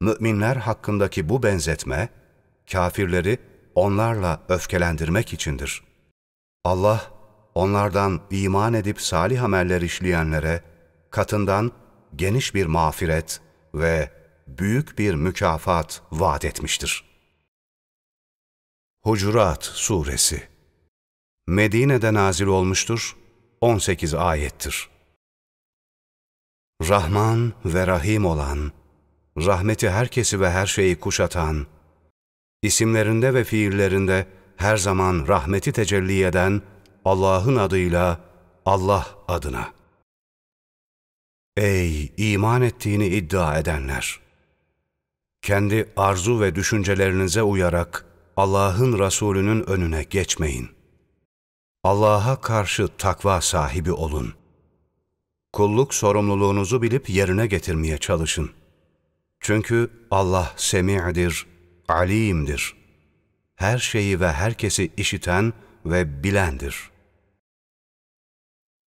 Müminler hakkındaki bu benzetme, kafirleri onlarla öfkelendirmek içindir. Allah, onlardan iman edip salih ameller işleyenlere, katından geniş bir mağfiret ve büyük bir mükafat vaat etmiştir. Hucurat Suresi Medine'de nazil olmuştur, 18 ayettir. Rahman ve Rahim olan, rahmeti herkesi ve her şeyi kuşatan, isimlerinde ve fiillerinde her zaman rahmeti tecelli eden Allah'ın adıyla Allah adına. Ey iman ettiğini iddia edenler! Kendi arzu ve düşüncelerinize uyarak Allah'ın Resulü'nün önüne geçmeyin. Allah'a karşı takva sahibi olun. Kulluk sorumluluğunuzu bilip yerine getirmeye çalışın. Çünkü Allah semi'dir, alimdir. Her şeyi ve herkesi işiten ve bilendir.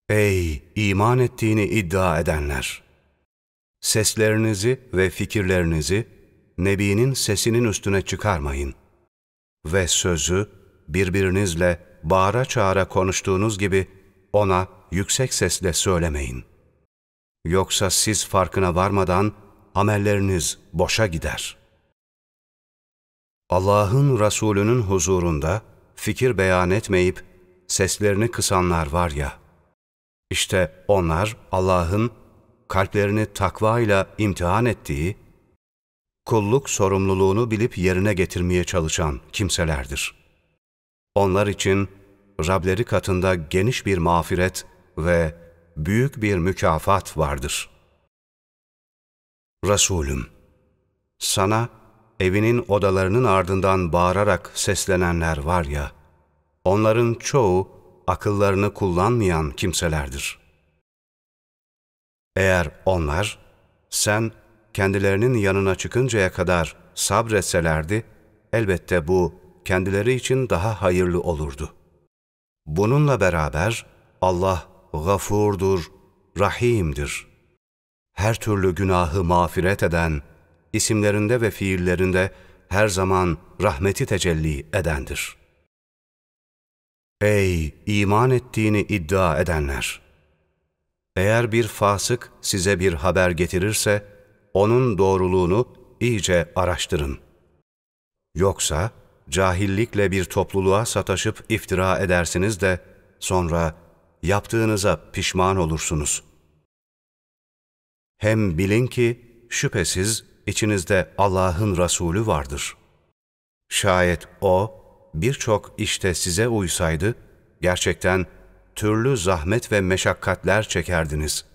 Ey iman ettiğini iddia edenler! Seslerinizi ve fikirlerinizi Nebi'nin sesinin üstüne çıkarmayın. Ve sözü birbirinizle bağıra çağıra konuştuğunuz gibi ona yüksek sesle söylemeyin. Yoksa siz farkına varmadan amelleriniz boşa gider. Allah'ın Resulü'nün huzurunda fikir beyan etmeyip seslerini kısanlar var ya, işte onlar Allah'ın kalplerini takva ile imtihan ettiği, kulluk sorumluluğunu bilip yerine getirmeye çalışan kimselerdir. Onlar için Rableri katında geniş bir mağfiret ve büyük bir mükafat vardır. Resulüm, sana evinin odalarının ardından bağırarak seslenenler var ya, onların çoğu akıllarını kullanmayan kimselerdir. Eğer onlar, sen kendilerinin yanına çıkıncaya kadar sabretselerdi, elbette bu kendileri için daha hayırlı olurdu. Bununla beraber Allah gafurdur, rahimdir. Her türlü günahı mağfiret eden, isimlerinde ve fiillerinde her zaman rahmeti tecelli edendir. Ey iman ettiğini iddia edenler! Eğer bir fasık size bir haber getirirse, onun doğruluğunu iyice araştırın. Yoksa cahillikle bir topluluğa sataşıp iftira edersiniz de sonra yaptığınıza pişman olursunuz. Hem bilin ki şüphesiz içinizde Allah'ın Resulü vardır. Şayet O birçok işte size uysaydı, gerçekten türlü zahmet ve meşakkatler çekerdiniz.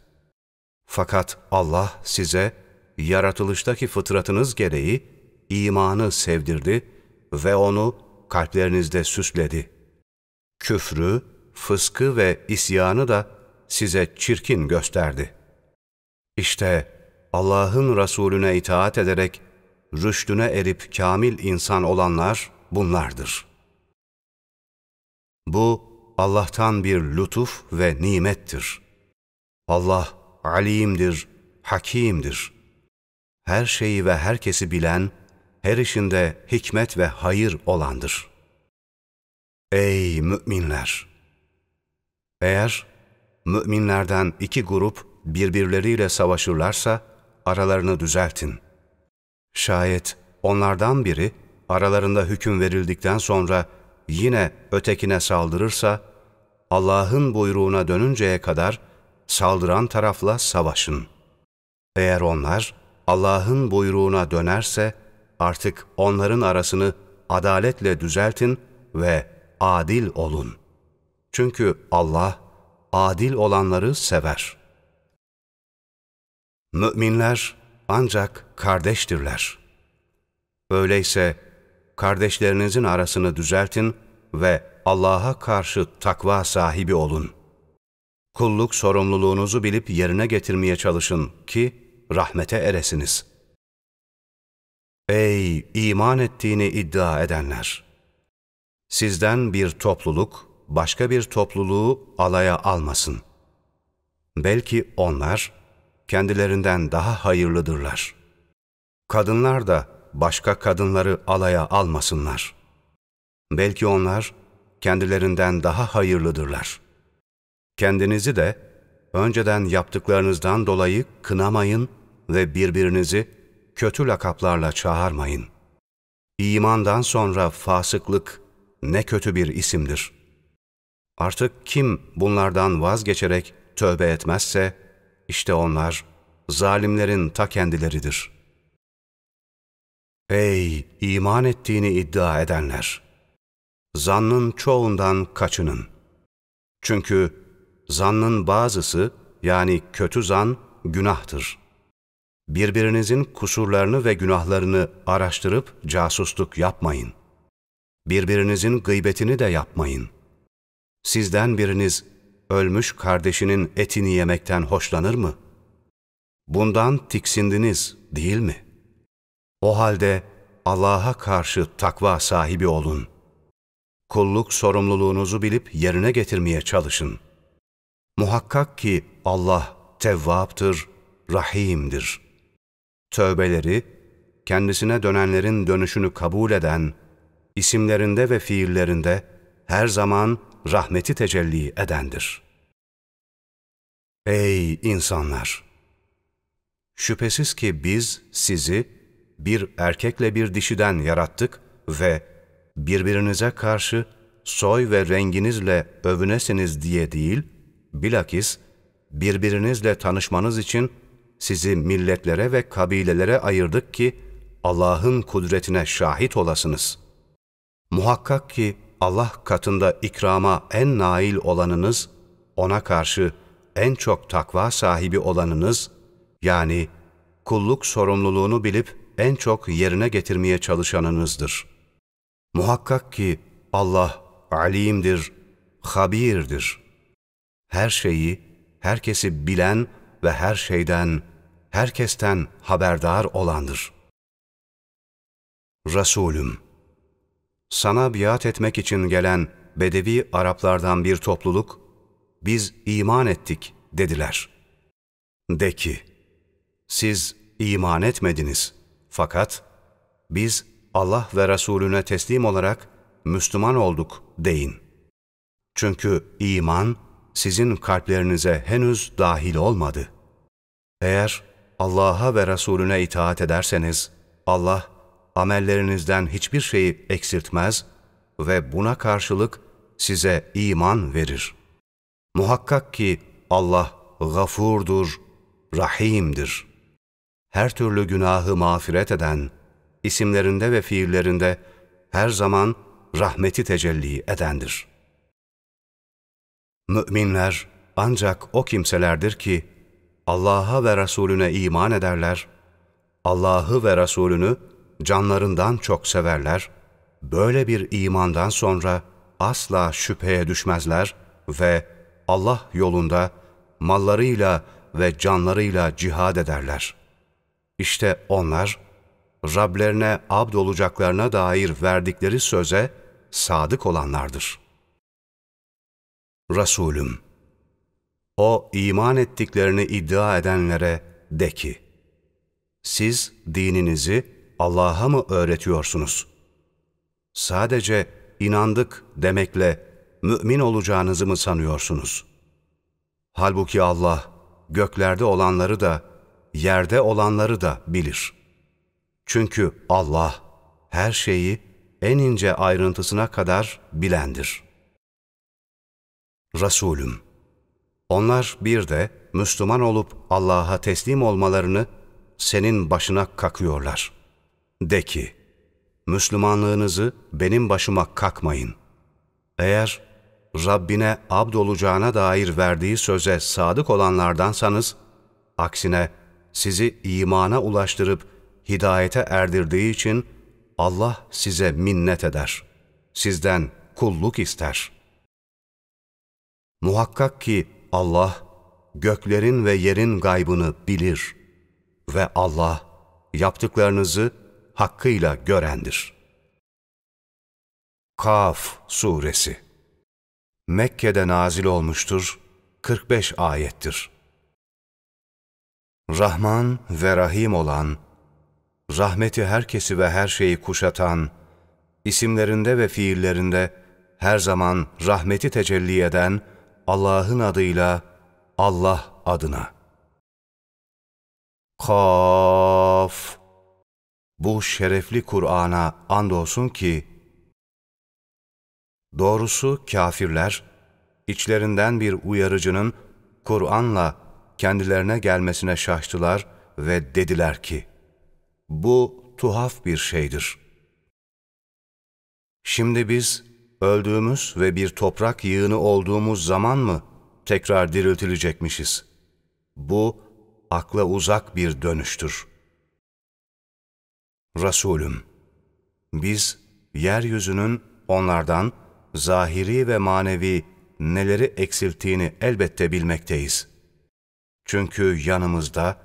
Fakat Allah size yaratılıştaki fıtratınız gereği imanı sevdirdi ve onu kalplerinizde süsledi. Küfrü, fıskı ve isyanı da size çirkin gösterdi. İşte Allah'ın Resulüne itaat ederek rüştüne erip kamil insan olanlar bunlardır. Bu Allah'tan bir lütuf ve nimettir. Allah alimdir, hakimdir. Her şeyi ve herkesi bilen, her işinde hikmet ve hayır olandır. Ey müminler! Eğer müminlerden iki grup birbirleriyle savaşırlarsa aralarını düzeltin. Şayet onlardan biri aralarında hüküm verildikten sonra yine ötekine saldırırsa, Allah'ın buyruğuna dönünceye kadar saldıran tarafla savaşın. Eğer onlar Allah'ın buyruğuna dönerse, artık onların arasını adaletle düzeltin ve adil olun. Çünkü Allah adil olanları sever. Müminler ancak kardeştirler. Öyleyse kardeşlerinizin arasını düzeltin ve Allah'a karşı takva sahibi olun. Kulluk sorumluluğunuzu bilip yerine getirmeye çalışın ki rahmete eresiniz. Ey iman ettiğini iddia edenler! Sizden bir topluluk başka bir topluluğu alaya almasın. Belki onlar kendilerinden daha hayırlıdırlar. Kadınlar da başka kadınları alaya almasınlar. Belki onlar kendilerinden daha hayırlıdırlar. Kendinizi de önceden yaptıklarınızdan dolayı kınamayın ve birbirinizi kötü lakaplarla çağırmayın. İmandan sonra fasıklık ne kötü bir isimdir. Artık kim bunlardan vazgeçerek tövbe etmezse, işte onlar zalimlerin ta kendileridir.'' Ey iman ettiğini iddia edenler! Zannın çoğundan kaçının. Çünkü zannın bazısı yani kötü zan günahtır. Birbirinizin kusurlarını ve günahlarını araştırıp casusluk yapmayın. Birbirinizin gıybetini de yapmayın. Sizden biriniz ölmüş kardeşinin etini yemekten hoşlanır mı? Bundan tiksindiniz değil mi?'' O halde Allah'a karşı takva sahibi olun. Kulluk sorumluluğunuzu bilip yerine getirmeye çalışın. Muhakkak ki Allah tevvaptır, rahimdir. Tövbeleri, kendisine dönenlerin dönüşünü kabul eden, isimlerinde ve fiillerinde her zaman rahmeti tecelli edendir. Ey insanlar! Şüphesiz ki biz sizi bir erkekle bir dişiden yarattık ve birbirinize karşı soy ve renginizle övünesiniz diye değil, bilakis birbirinizle tanışmanız için sizi milletlere ve kabilelere ayırdık ki Allah'ın kudretine şahit olasınız. Muhakkak ki Allah katında ikrama en nail olanınız, ona karşı en çok takva sahibi olanınız, yani kulluk sorumluluğunu bilip en çok yerine getirmeye çalışanınızdır. Muhakkak ki Allah alimdir, habirdir. Her şeyi, herkesi bilen ve her şeyden, herkesten haberdar olandır. Resulüm, sana biat etmek için gelen Bedevi Araplardan bir topluluk, biz iman ettik dediler. De ki, siz iman etmediniz fakat biz Allah ve Resulüne teslim olarak Müslüman olduk deyin. Çünkü iman sizin kalplerinize henüz dahil olmadı. Eğer Allah'a ve Resulüne itaat ederseniz, Allah amellerinizden hiçbir şeyi eksiltmez ve buna karşılık size iman verir. Muhakkak ki Allah gafurdur, rahimdir. Her türlü günahı mağfiret eden, isimlerinde ve fiillerinde her zaman rahmeti tecelli edendir. Müminler ancak o kimselerdir ki Allah'a ve Resulüne iman ederler, Allah'ı ve Resulünü canlarından çok severler, böyle bir imandan sonra asla şüpheye düşmezler ve Allah yolunda mallarıyla ve canlarıyla cihad ederler. İşte onlar, Rablerine abd olacaklarına dair verdikleri söze sadık olanlardır. Resulüm, o iman ettiklerini iddia edenlere de ki, siz dininizi Allah'a mı öğretiyorsunuz? Sadece inandık demekle mümin olacağınızı mı sanıyorsunuz? Halbuki Allah göklerde olanları da, yerde olanları da bilir. Çünkü Allah her şeyi en ince ayrıntısına kadar bilendir. Resulüm, onlar bir de Müslüman olup Allah'a teslim olmalarını senin başına kakıyorlar. De ki, Müslümanlığınızı benim başıma kakmayın. Eğer Rabbine abd olacağına dair verdiği söze sadık olanlardansanız, aksine sizi imana ulaştırıp hidayete erdirdiği için Allah size minnet eder. Sizden kulluk ister. Muhakkak ki Allah göklerin ve yerin gaybını bilir ve Allah yaptıklarınızı hakkıyla görendir. Kaf Suresi Mekke'de nazil olmuştur, 45 ayettir. Rahman ve Rahim olan, rahmeti herkesi ve her şeyi kuşatan, isimlerinde ve fiillerinde her zaman rahmeti tecelli eden Allah'ın adıyla Allah adına. Kaf Bu şerefli Kur'an'a andolsun ki, doğrusu kafirler, içlerinden bir uyarıcının Kur'an'la kendilerine gelmesine şaştılar ve dediler ki, bu tuhaf bir şeydir. Şimdi biz öldüğümüz ve bir toprak yığını olduğumuz zaman mı tekrar diriltilecekmişiz? Bu akla uzak bir dönüştür. Resulüm, biz yeryüzünün onlardan zahiri ve manevi neleri eksilttiğini elbette bilmekteyiz. Çünkü yanımızda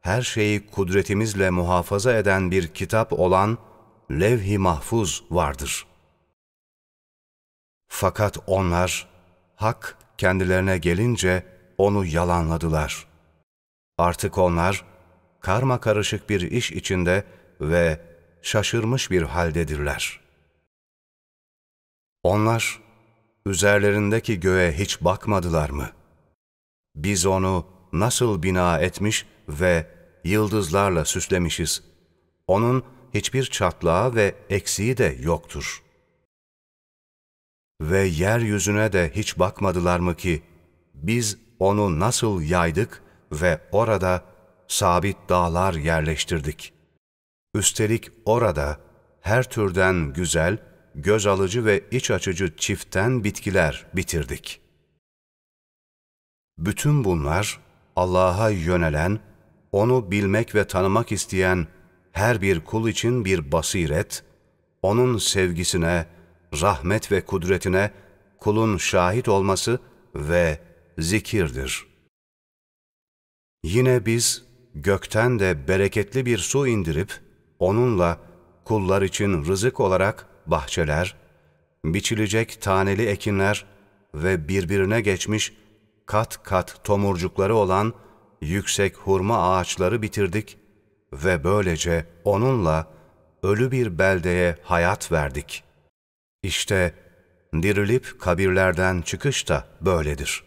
her şeyi kudretimizle muhafaza eden bir kitap olan levh-i mahfuz vardır. Fakat onlar, hak kendilerine gelince onu yalanladılar. Artık onlar, karma karışık bir iş içinde ve şaşırmış bir haldedirler. Onlar, üzerlerindeki göğe hiç bakmadılar mı? Biz onu nasıl bina etmiş ve yıldızlarla süslemişiz. Onun hiçbir çatlağı ve eksiği de yoktur. Ve yeryüzüne de hiç bakmadılar mı ki, biz onu nasıl yaydık ve orada sabit dağlar yerleştirdik. Üstelik orada her türden güzel, göz alıcı ve iç açıcı çiften bitkiler bitirdik. Bütün bunlar Allah'a yönelen, onu bilmek ve tanımak isteyen her bir kul için bir basiret, onun sevgisine, rahmet ve kudretine kulun şahit olması ve zikirdir. Yine biz gökten de bereketli bir su indirip onunla kullar için rızık olarak bahçeler, biçilecek taneli ekinler ve birbirine geçmiş kat kat tomurcukları olan yüksek hurma ağaçları bitirdik ve böylece onunla ölü bir beldeye hayat verdik. İşte dirilip kabirlerden çıkış da böyledir.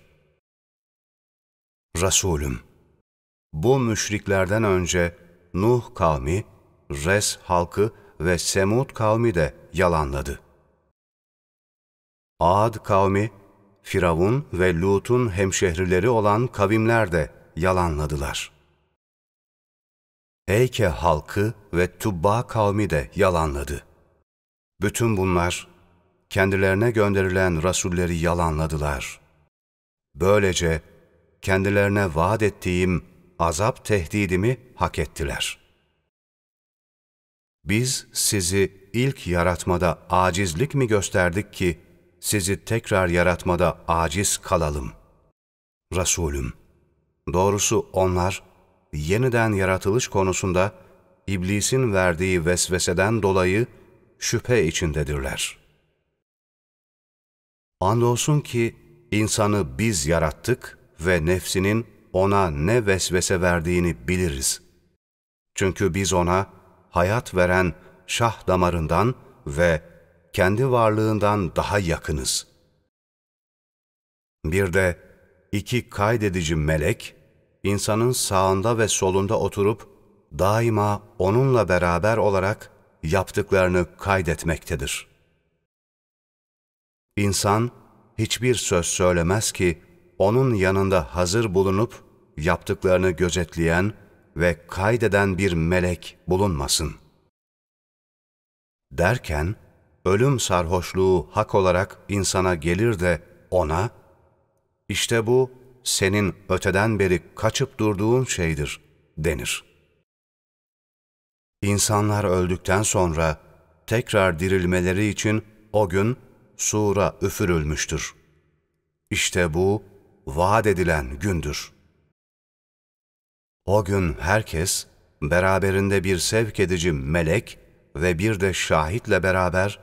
Resulüm, bu müşriklerden önce Nuh kavmi, Res halkı ve Semud kavmi de yalanladı. Ad kavmi, Firavun ve Lut'un hemşehrileri olan kavimler de yalanladılar. Eyke halkı ve Tubba kavmi de yalanladı. Bütün bunlar kendilerine gönderilen rasulleri yalanladılar. Böylece kendilerine vaat ettiğim azap tehdidimi hak ettiler. Biz sizi ilk yaratmada acizlik mi gösterdik ki sizi tekrar yaratmada aciz kalalım? Resulüm, doğrusu onlar yeniden yaratılış konusunda iblisin verdiği vesveseden dolayı şüphe içindedirler. Andolsun ki insanı biz yarattık ve nefsinin ona ne vesvese verdiğini biliriz. Çünkü biz ona hayat veren şah damarından ve kendi varlığından daha yakınız. Bir de iki kaydedici melek, insanın sağında ve solunda oturup daima onunla beraber olarak yaptıklarını kaydetmektedir. İnsan hiçbir söz söylemez ki onun yanında hazır bulunup yaptıklarını gözetleyen ve kaydeden bir melek bulunmasın. Derken, ölüm sarhoşluğu hak olarak insana gelir de ona, işte bu senin öteden beri kaçıp durduğun şeydir denir. İnsanlar öldükten sonra tekrar dirilmeleri için o gün sura üfürülmüştür. İşte bu vaat edilen gündür. O gün herkes beraberinde bir sevk edici melek ve bir de şahitle beraber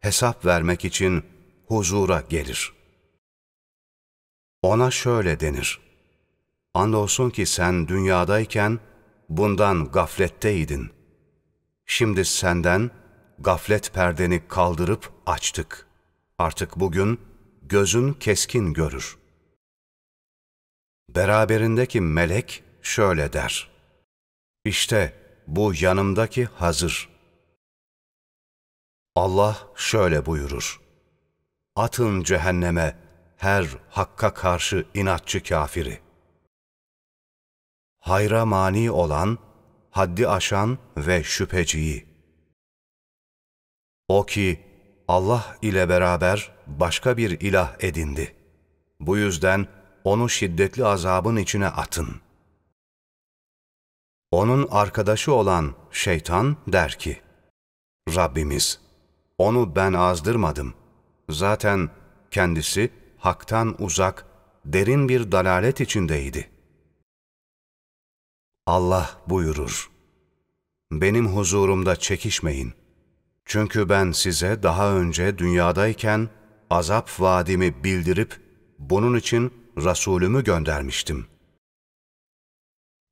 hesap vermek için huzura gelir. Ona şöyle denir. Andolsun ki sen dünyadayken bundan gafletteydin. Şimdi senden gaflet perdeni kaldırıp açtık. Artık bugün gözün keskin görür. Beraberindeki melek şöyle der. İşte bu yanımdaki hazır. Allah şöyle buyurur. Atın cehenneme her hakka karşı inatçı kafiri. Hayra mani olan, haddi aşan ve şüpheciyi. O ki Allah ile beraber başka bir ilah edindi. Bu yüzden onu şiddetli azabın içine atın. Onun arkadaşı olan şeytan der ki, Rabbimiz, onu ben azdırmadım. Zaten kendisi haktan uzak, derin bir dalalet içindeydi. Allah buyurur, Benim huzurumda çekişmeyin. Çünkü ben size daha önce dünyadayken azap vaadimi bildirip bunun için Resulümü göndermiştim.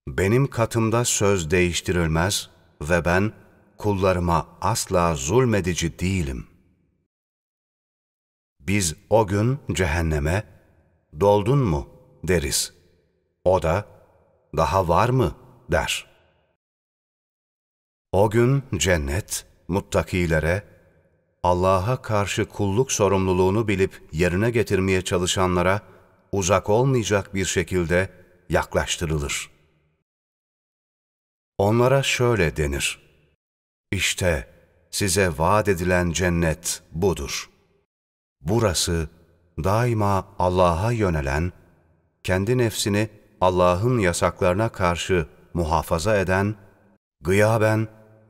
Benim katımda söz değiştirilmez ve ben kullarıma asla zulmedici değilim. Biz o gün cehenneme, doldun mu deriz. O da, daha var mı der. O gün cennet, muttakilere, Allah'a karşı kulluk sorumluluğunu bilip yerine getirmeye çalışanlara uzak olmayacak bir şekilde yaklaştırılır. Onlara şöyle denir. İşte size vaat edilen cennet budur. Burası daima Allah'a yönelen, kendi nefsini Allah'ın yasaklarına karşı muhafaza eden, gıyaben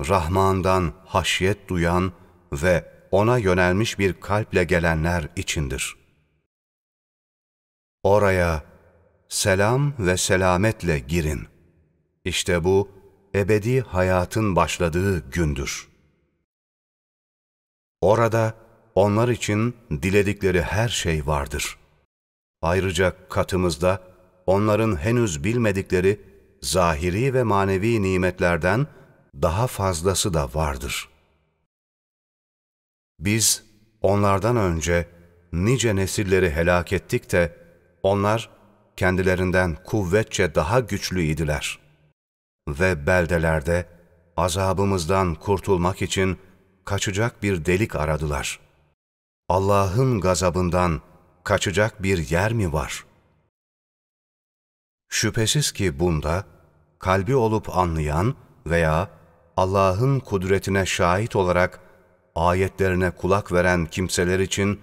Rahman'dan haşyet duyan ve ona yönelmiş bir kalple gelenler içindir. Oraya selam ve selametle girin. İşte bu ebedi hayatın başladığı gündür. Orada onlar için diledikleri her şey vardır. Ayrıca katımızda onların henüz bilmedikleri zahiri ve manevi nimetlerden daha fazlası da vardır. Biz onlardan önce nice nesilleri helak ettik de onlar kendilerinden kuvvetçe daha güçlü idiler. Ve beldelerde azabımızdan kurtulmak için kaçacak bir delik aradılar. Allah'ın gazabından kaçacak bir yer mi var? Şüphesiz ki bunda kalbi olup anlayan veya Allah'ın kudretine şahit olarak ayetlerine kulak veren kimseler için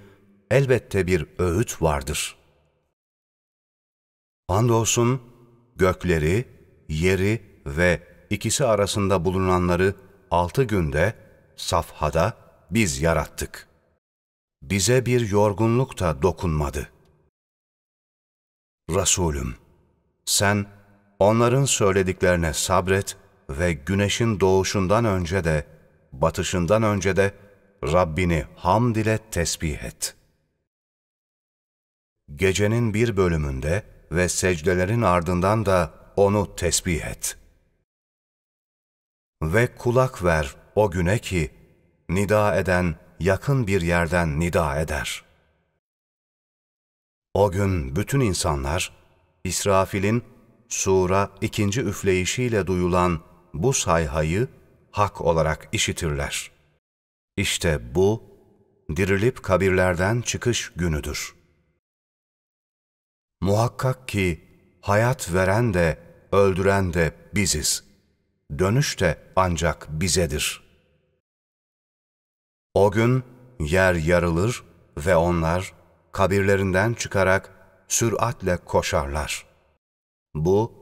elbette bir öğüt vardır. Andolsun gökleri, yeri ve ikisi arasında bulunanları altı günde safhada biz yarattık. Bize bir yorgunluk da dokunmadı. Resulüm, sen onların söylediklerine sabret ve güneşin doğuşundan önce de, batışından önce de Rabbini hamd ile tesbih et. Gecenin bir bölümünde ve secdelerin ardından da onu tesbih et. Ve kulak ver o güne ki, nida eden yakın bir yerden nida eder. O gün bütün insanlar, İsrafil'in sura ikinci üfleyişiyle duyulan bu sayhayı hak olarak işitirler. İşte bu, dirilip kabirlerden çıkış günüdür. Muhakkak ki hayat veren de öldüren de biziz. Dönüş de ancak bizedir. O gün yer yarılır ve onlar kabirlerinden çıkarak süratle koşarlar. Bu,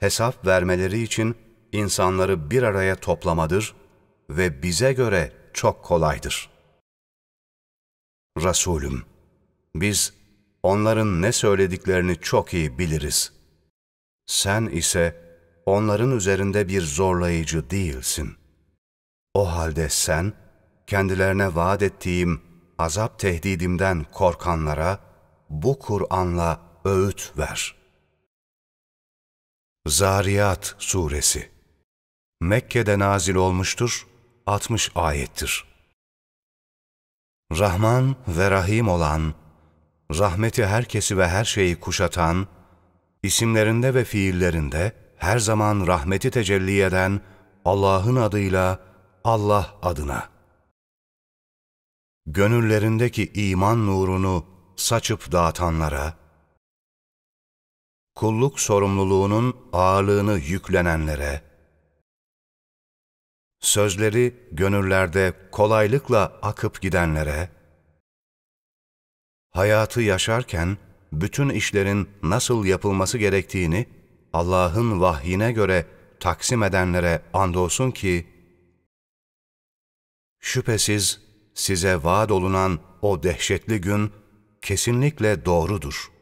hesap vermeleri için insanları bir araya toplamadır ve bize göre çok kolaydır. Resulüm, biz onların ne söylediklerini çok iyi biliriz. Sen ise onların üzerinde bir zorlayıcı değilsin. O halde sen, kendilerine vaat ettiğim azap tehdidimden korkanlara bu Kur'an'la öğüt ver. Zariyat Suresi Mekke'de nazil olmuştur, 60 ayettir. Rahman ve Rahim olan, rahmeti herkesi ve her şeyi kuşatan, isimlerinde ve fiillerinde her zaman rahmeti tecelli eden Allah'ın adıyla Allah adına. Gönüllerindeki iman nurunu saçıp dağıtanlara, kulluk sorumluluğunun ağırlığını yüklenenlere, sözleri gönüllerde kolaylıkla akıp gidenlere, hayatı yaşarken bütün işlerin nasıl yapılması gerektiğini Allah'ın vahyine göre taksim edenlere andolsun ki, şüphesiz size vaat olunan o dehşetli gün kesinlikle doğrudur.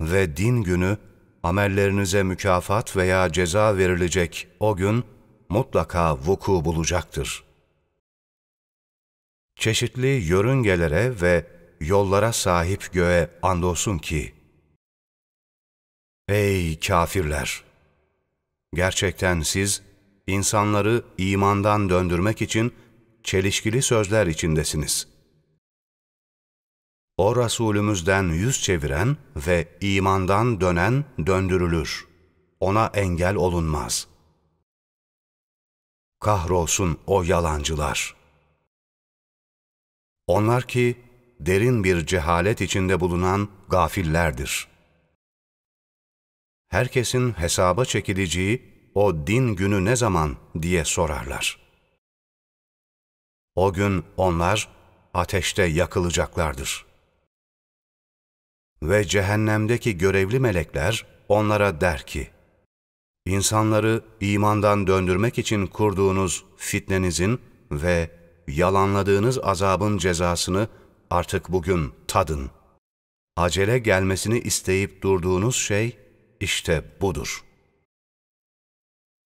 Ve din günü, amellerinize mükafat veya ceza verilecek o gün mutlaka vuku bulacaktır. Çeşitli yörüngelere ve yollara sahip göğe andolsun ki, Ey kafirler! Gerçekten siz, insanları imandan döndürmek için çelişkili sözler içindesiniz. O Resulümüzden yüz çeviren ve imandan dönen döndürülür. Ona engel olunmaz. Kahrolsun o yalancılar. Onlar ki derin bir cehalet içinde bulunan gafillerdir. Herkesin hesaba çekileceği o din günü ne zaman diye sorarlar. O gün onlar ateşte yakılacaklardır. Ve cehennemdeki görevli melekler onlara der ki, İnsanları imandan döndürmek için kurduğunuz fitnenizin ve yalanladığınız azabın cezasını artık bugün tadın. Acele gelmesini isteyip durduğunuz şey işte budur.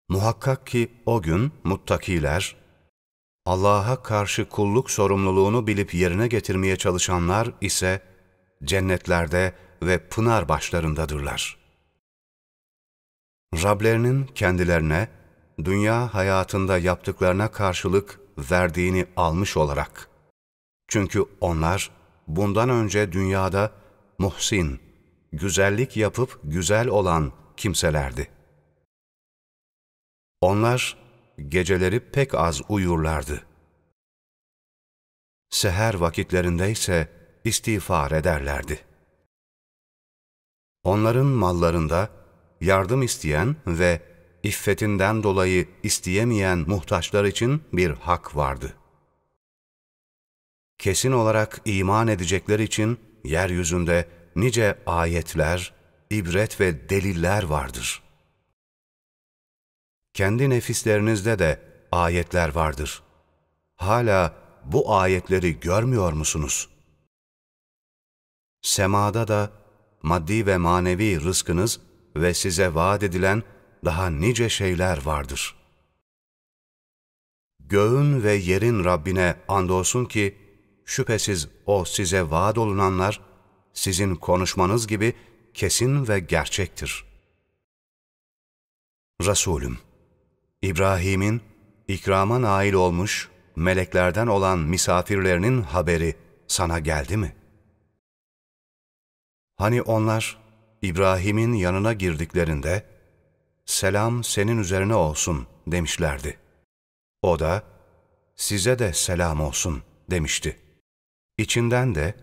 Muhakkak ki o gün muttakiler, Allah'a karşı kulluk sorumluluğunu bilip yerine getirmeye çalışanlar ise cennetlerde ve pınar başlarındadırlar. Rablerinin kendilerine, dünya hayatında yaptıklarına karşılık verdiğini almış olarak. Çünkü onlar bundan önce dünyada muhsin, güzellik yapıp güzel olan kimselerdi. Onlar geceleri pek az uyurlardı. Seher vakitlerinde ise istiğfar ederlerdi. Onların mallarında yardım isteyen ve iffetinden dolayı isteyemeyen muhtaçlar için bir hak vardı. Kesin olarak iman edecekler için yeryüzünde nice ayetler, ibret ve deliller vardır. Kendi nefislerinizde de ayetler vardır. Hala bu ayetleri görmüyor musunuz? Semada da maddi ve manevi rızkınız ve size vaat edilen daha nice şeyler vardır. Göğün ve yerin Rabbine andolsun ki, şüphesiz O size vaat olunanlar, sizin konuşmanız gibi kesin ve gerçektir. Resulüm, İbrahim'in ikrama nail olmuş, meleklerden olan misafirlerinin haberi sana geldi mi? Hani onlar İbrahim'in yanına girdiklerinde, selam senin üzerine olsun demişlerdi. O da, size de selam olsun demişti. İçinden de,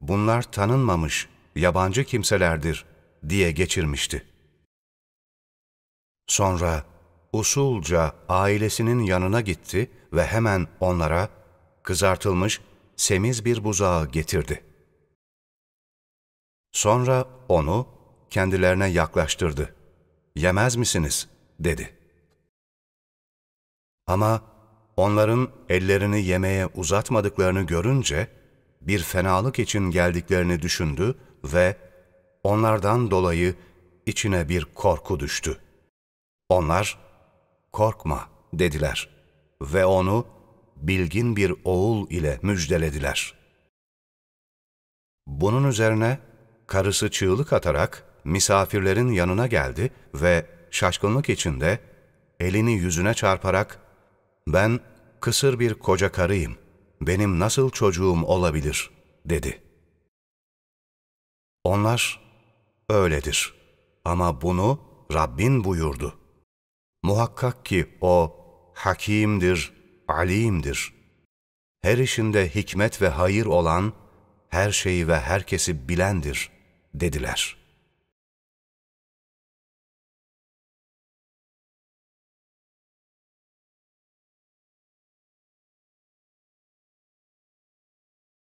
bunlar tanınmamış, yabancı kimselerdir diye geçirmişti. Sonra usulca ailesinin yanına gitti ve hemen onlara kızartılmış semiz bir buzağı getirdi. Sonra onu kendilerine yaklaştırdı. Yemez misiniz? dedi. Ama onların ellerini yemeğe uzatmadıklarını görünce bir fenalık için geldiklerini düşündü ve onlardan dolayı içine bir korku düştü. Onlar, korkma dediler ve onu bilgin bir oğul ile müjdelediler. Bunun üzerine karısı çığlık atarak misafirlerin yanına geldi ve şaşkınlık içinde elini yüzüne çarparak ben kısır bir koca karıyım, benim nasıl çocuğum olabilir dedi. Onlar öyledir ama bunu Rabbin buyurdu. Muhakkak ki O hakimdir, alimdir. Her işinde hikmet ve hayır olan, her şeyi ve herkesi bilendir.'' Dediler.''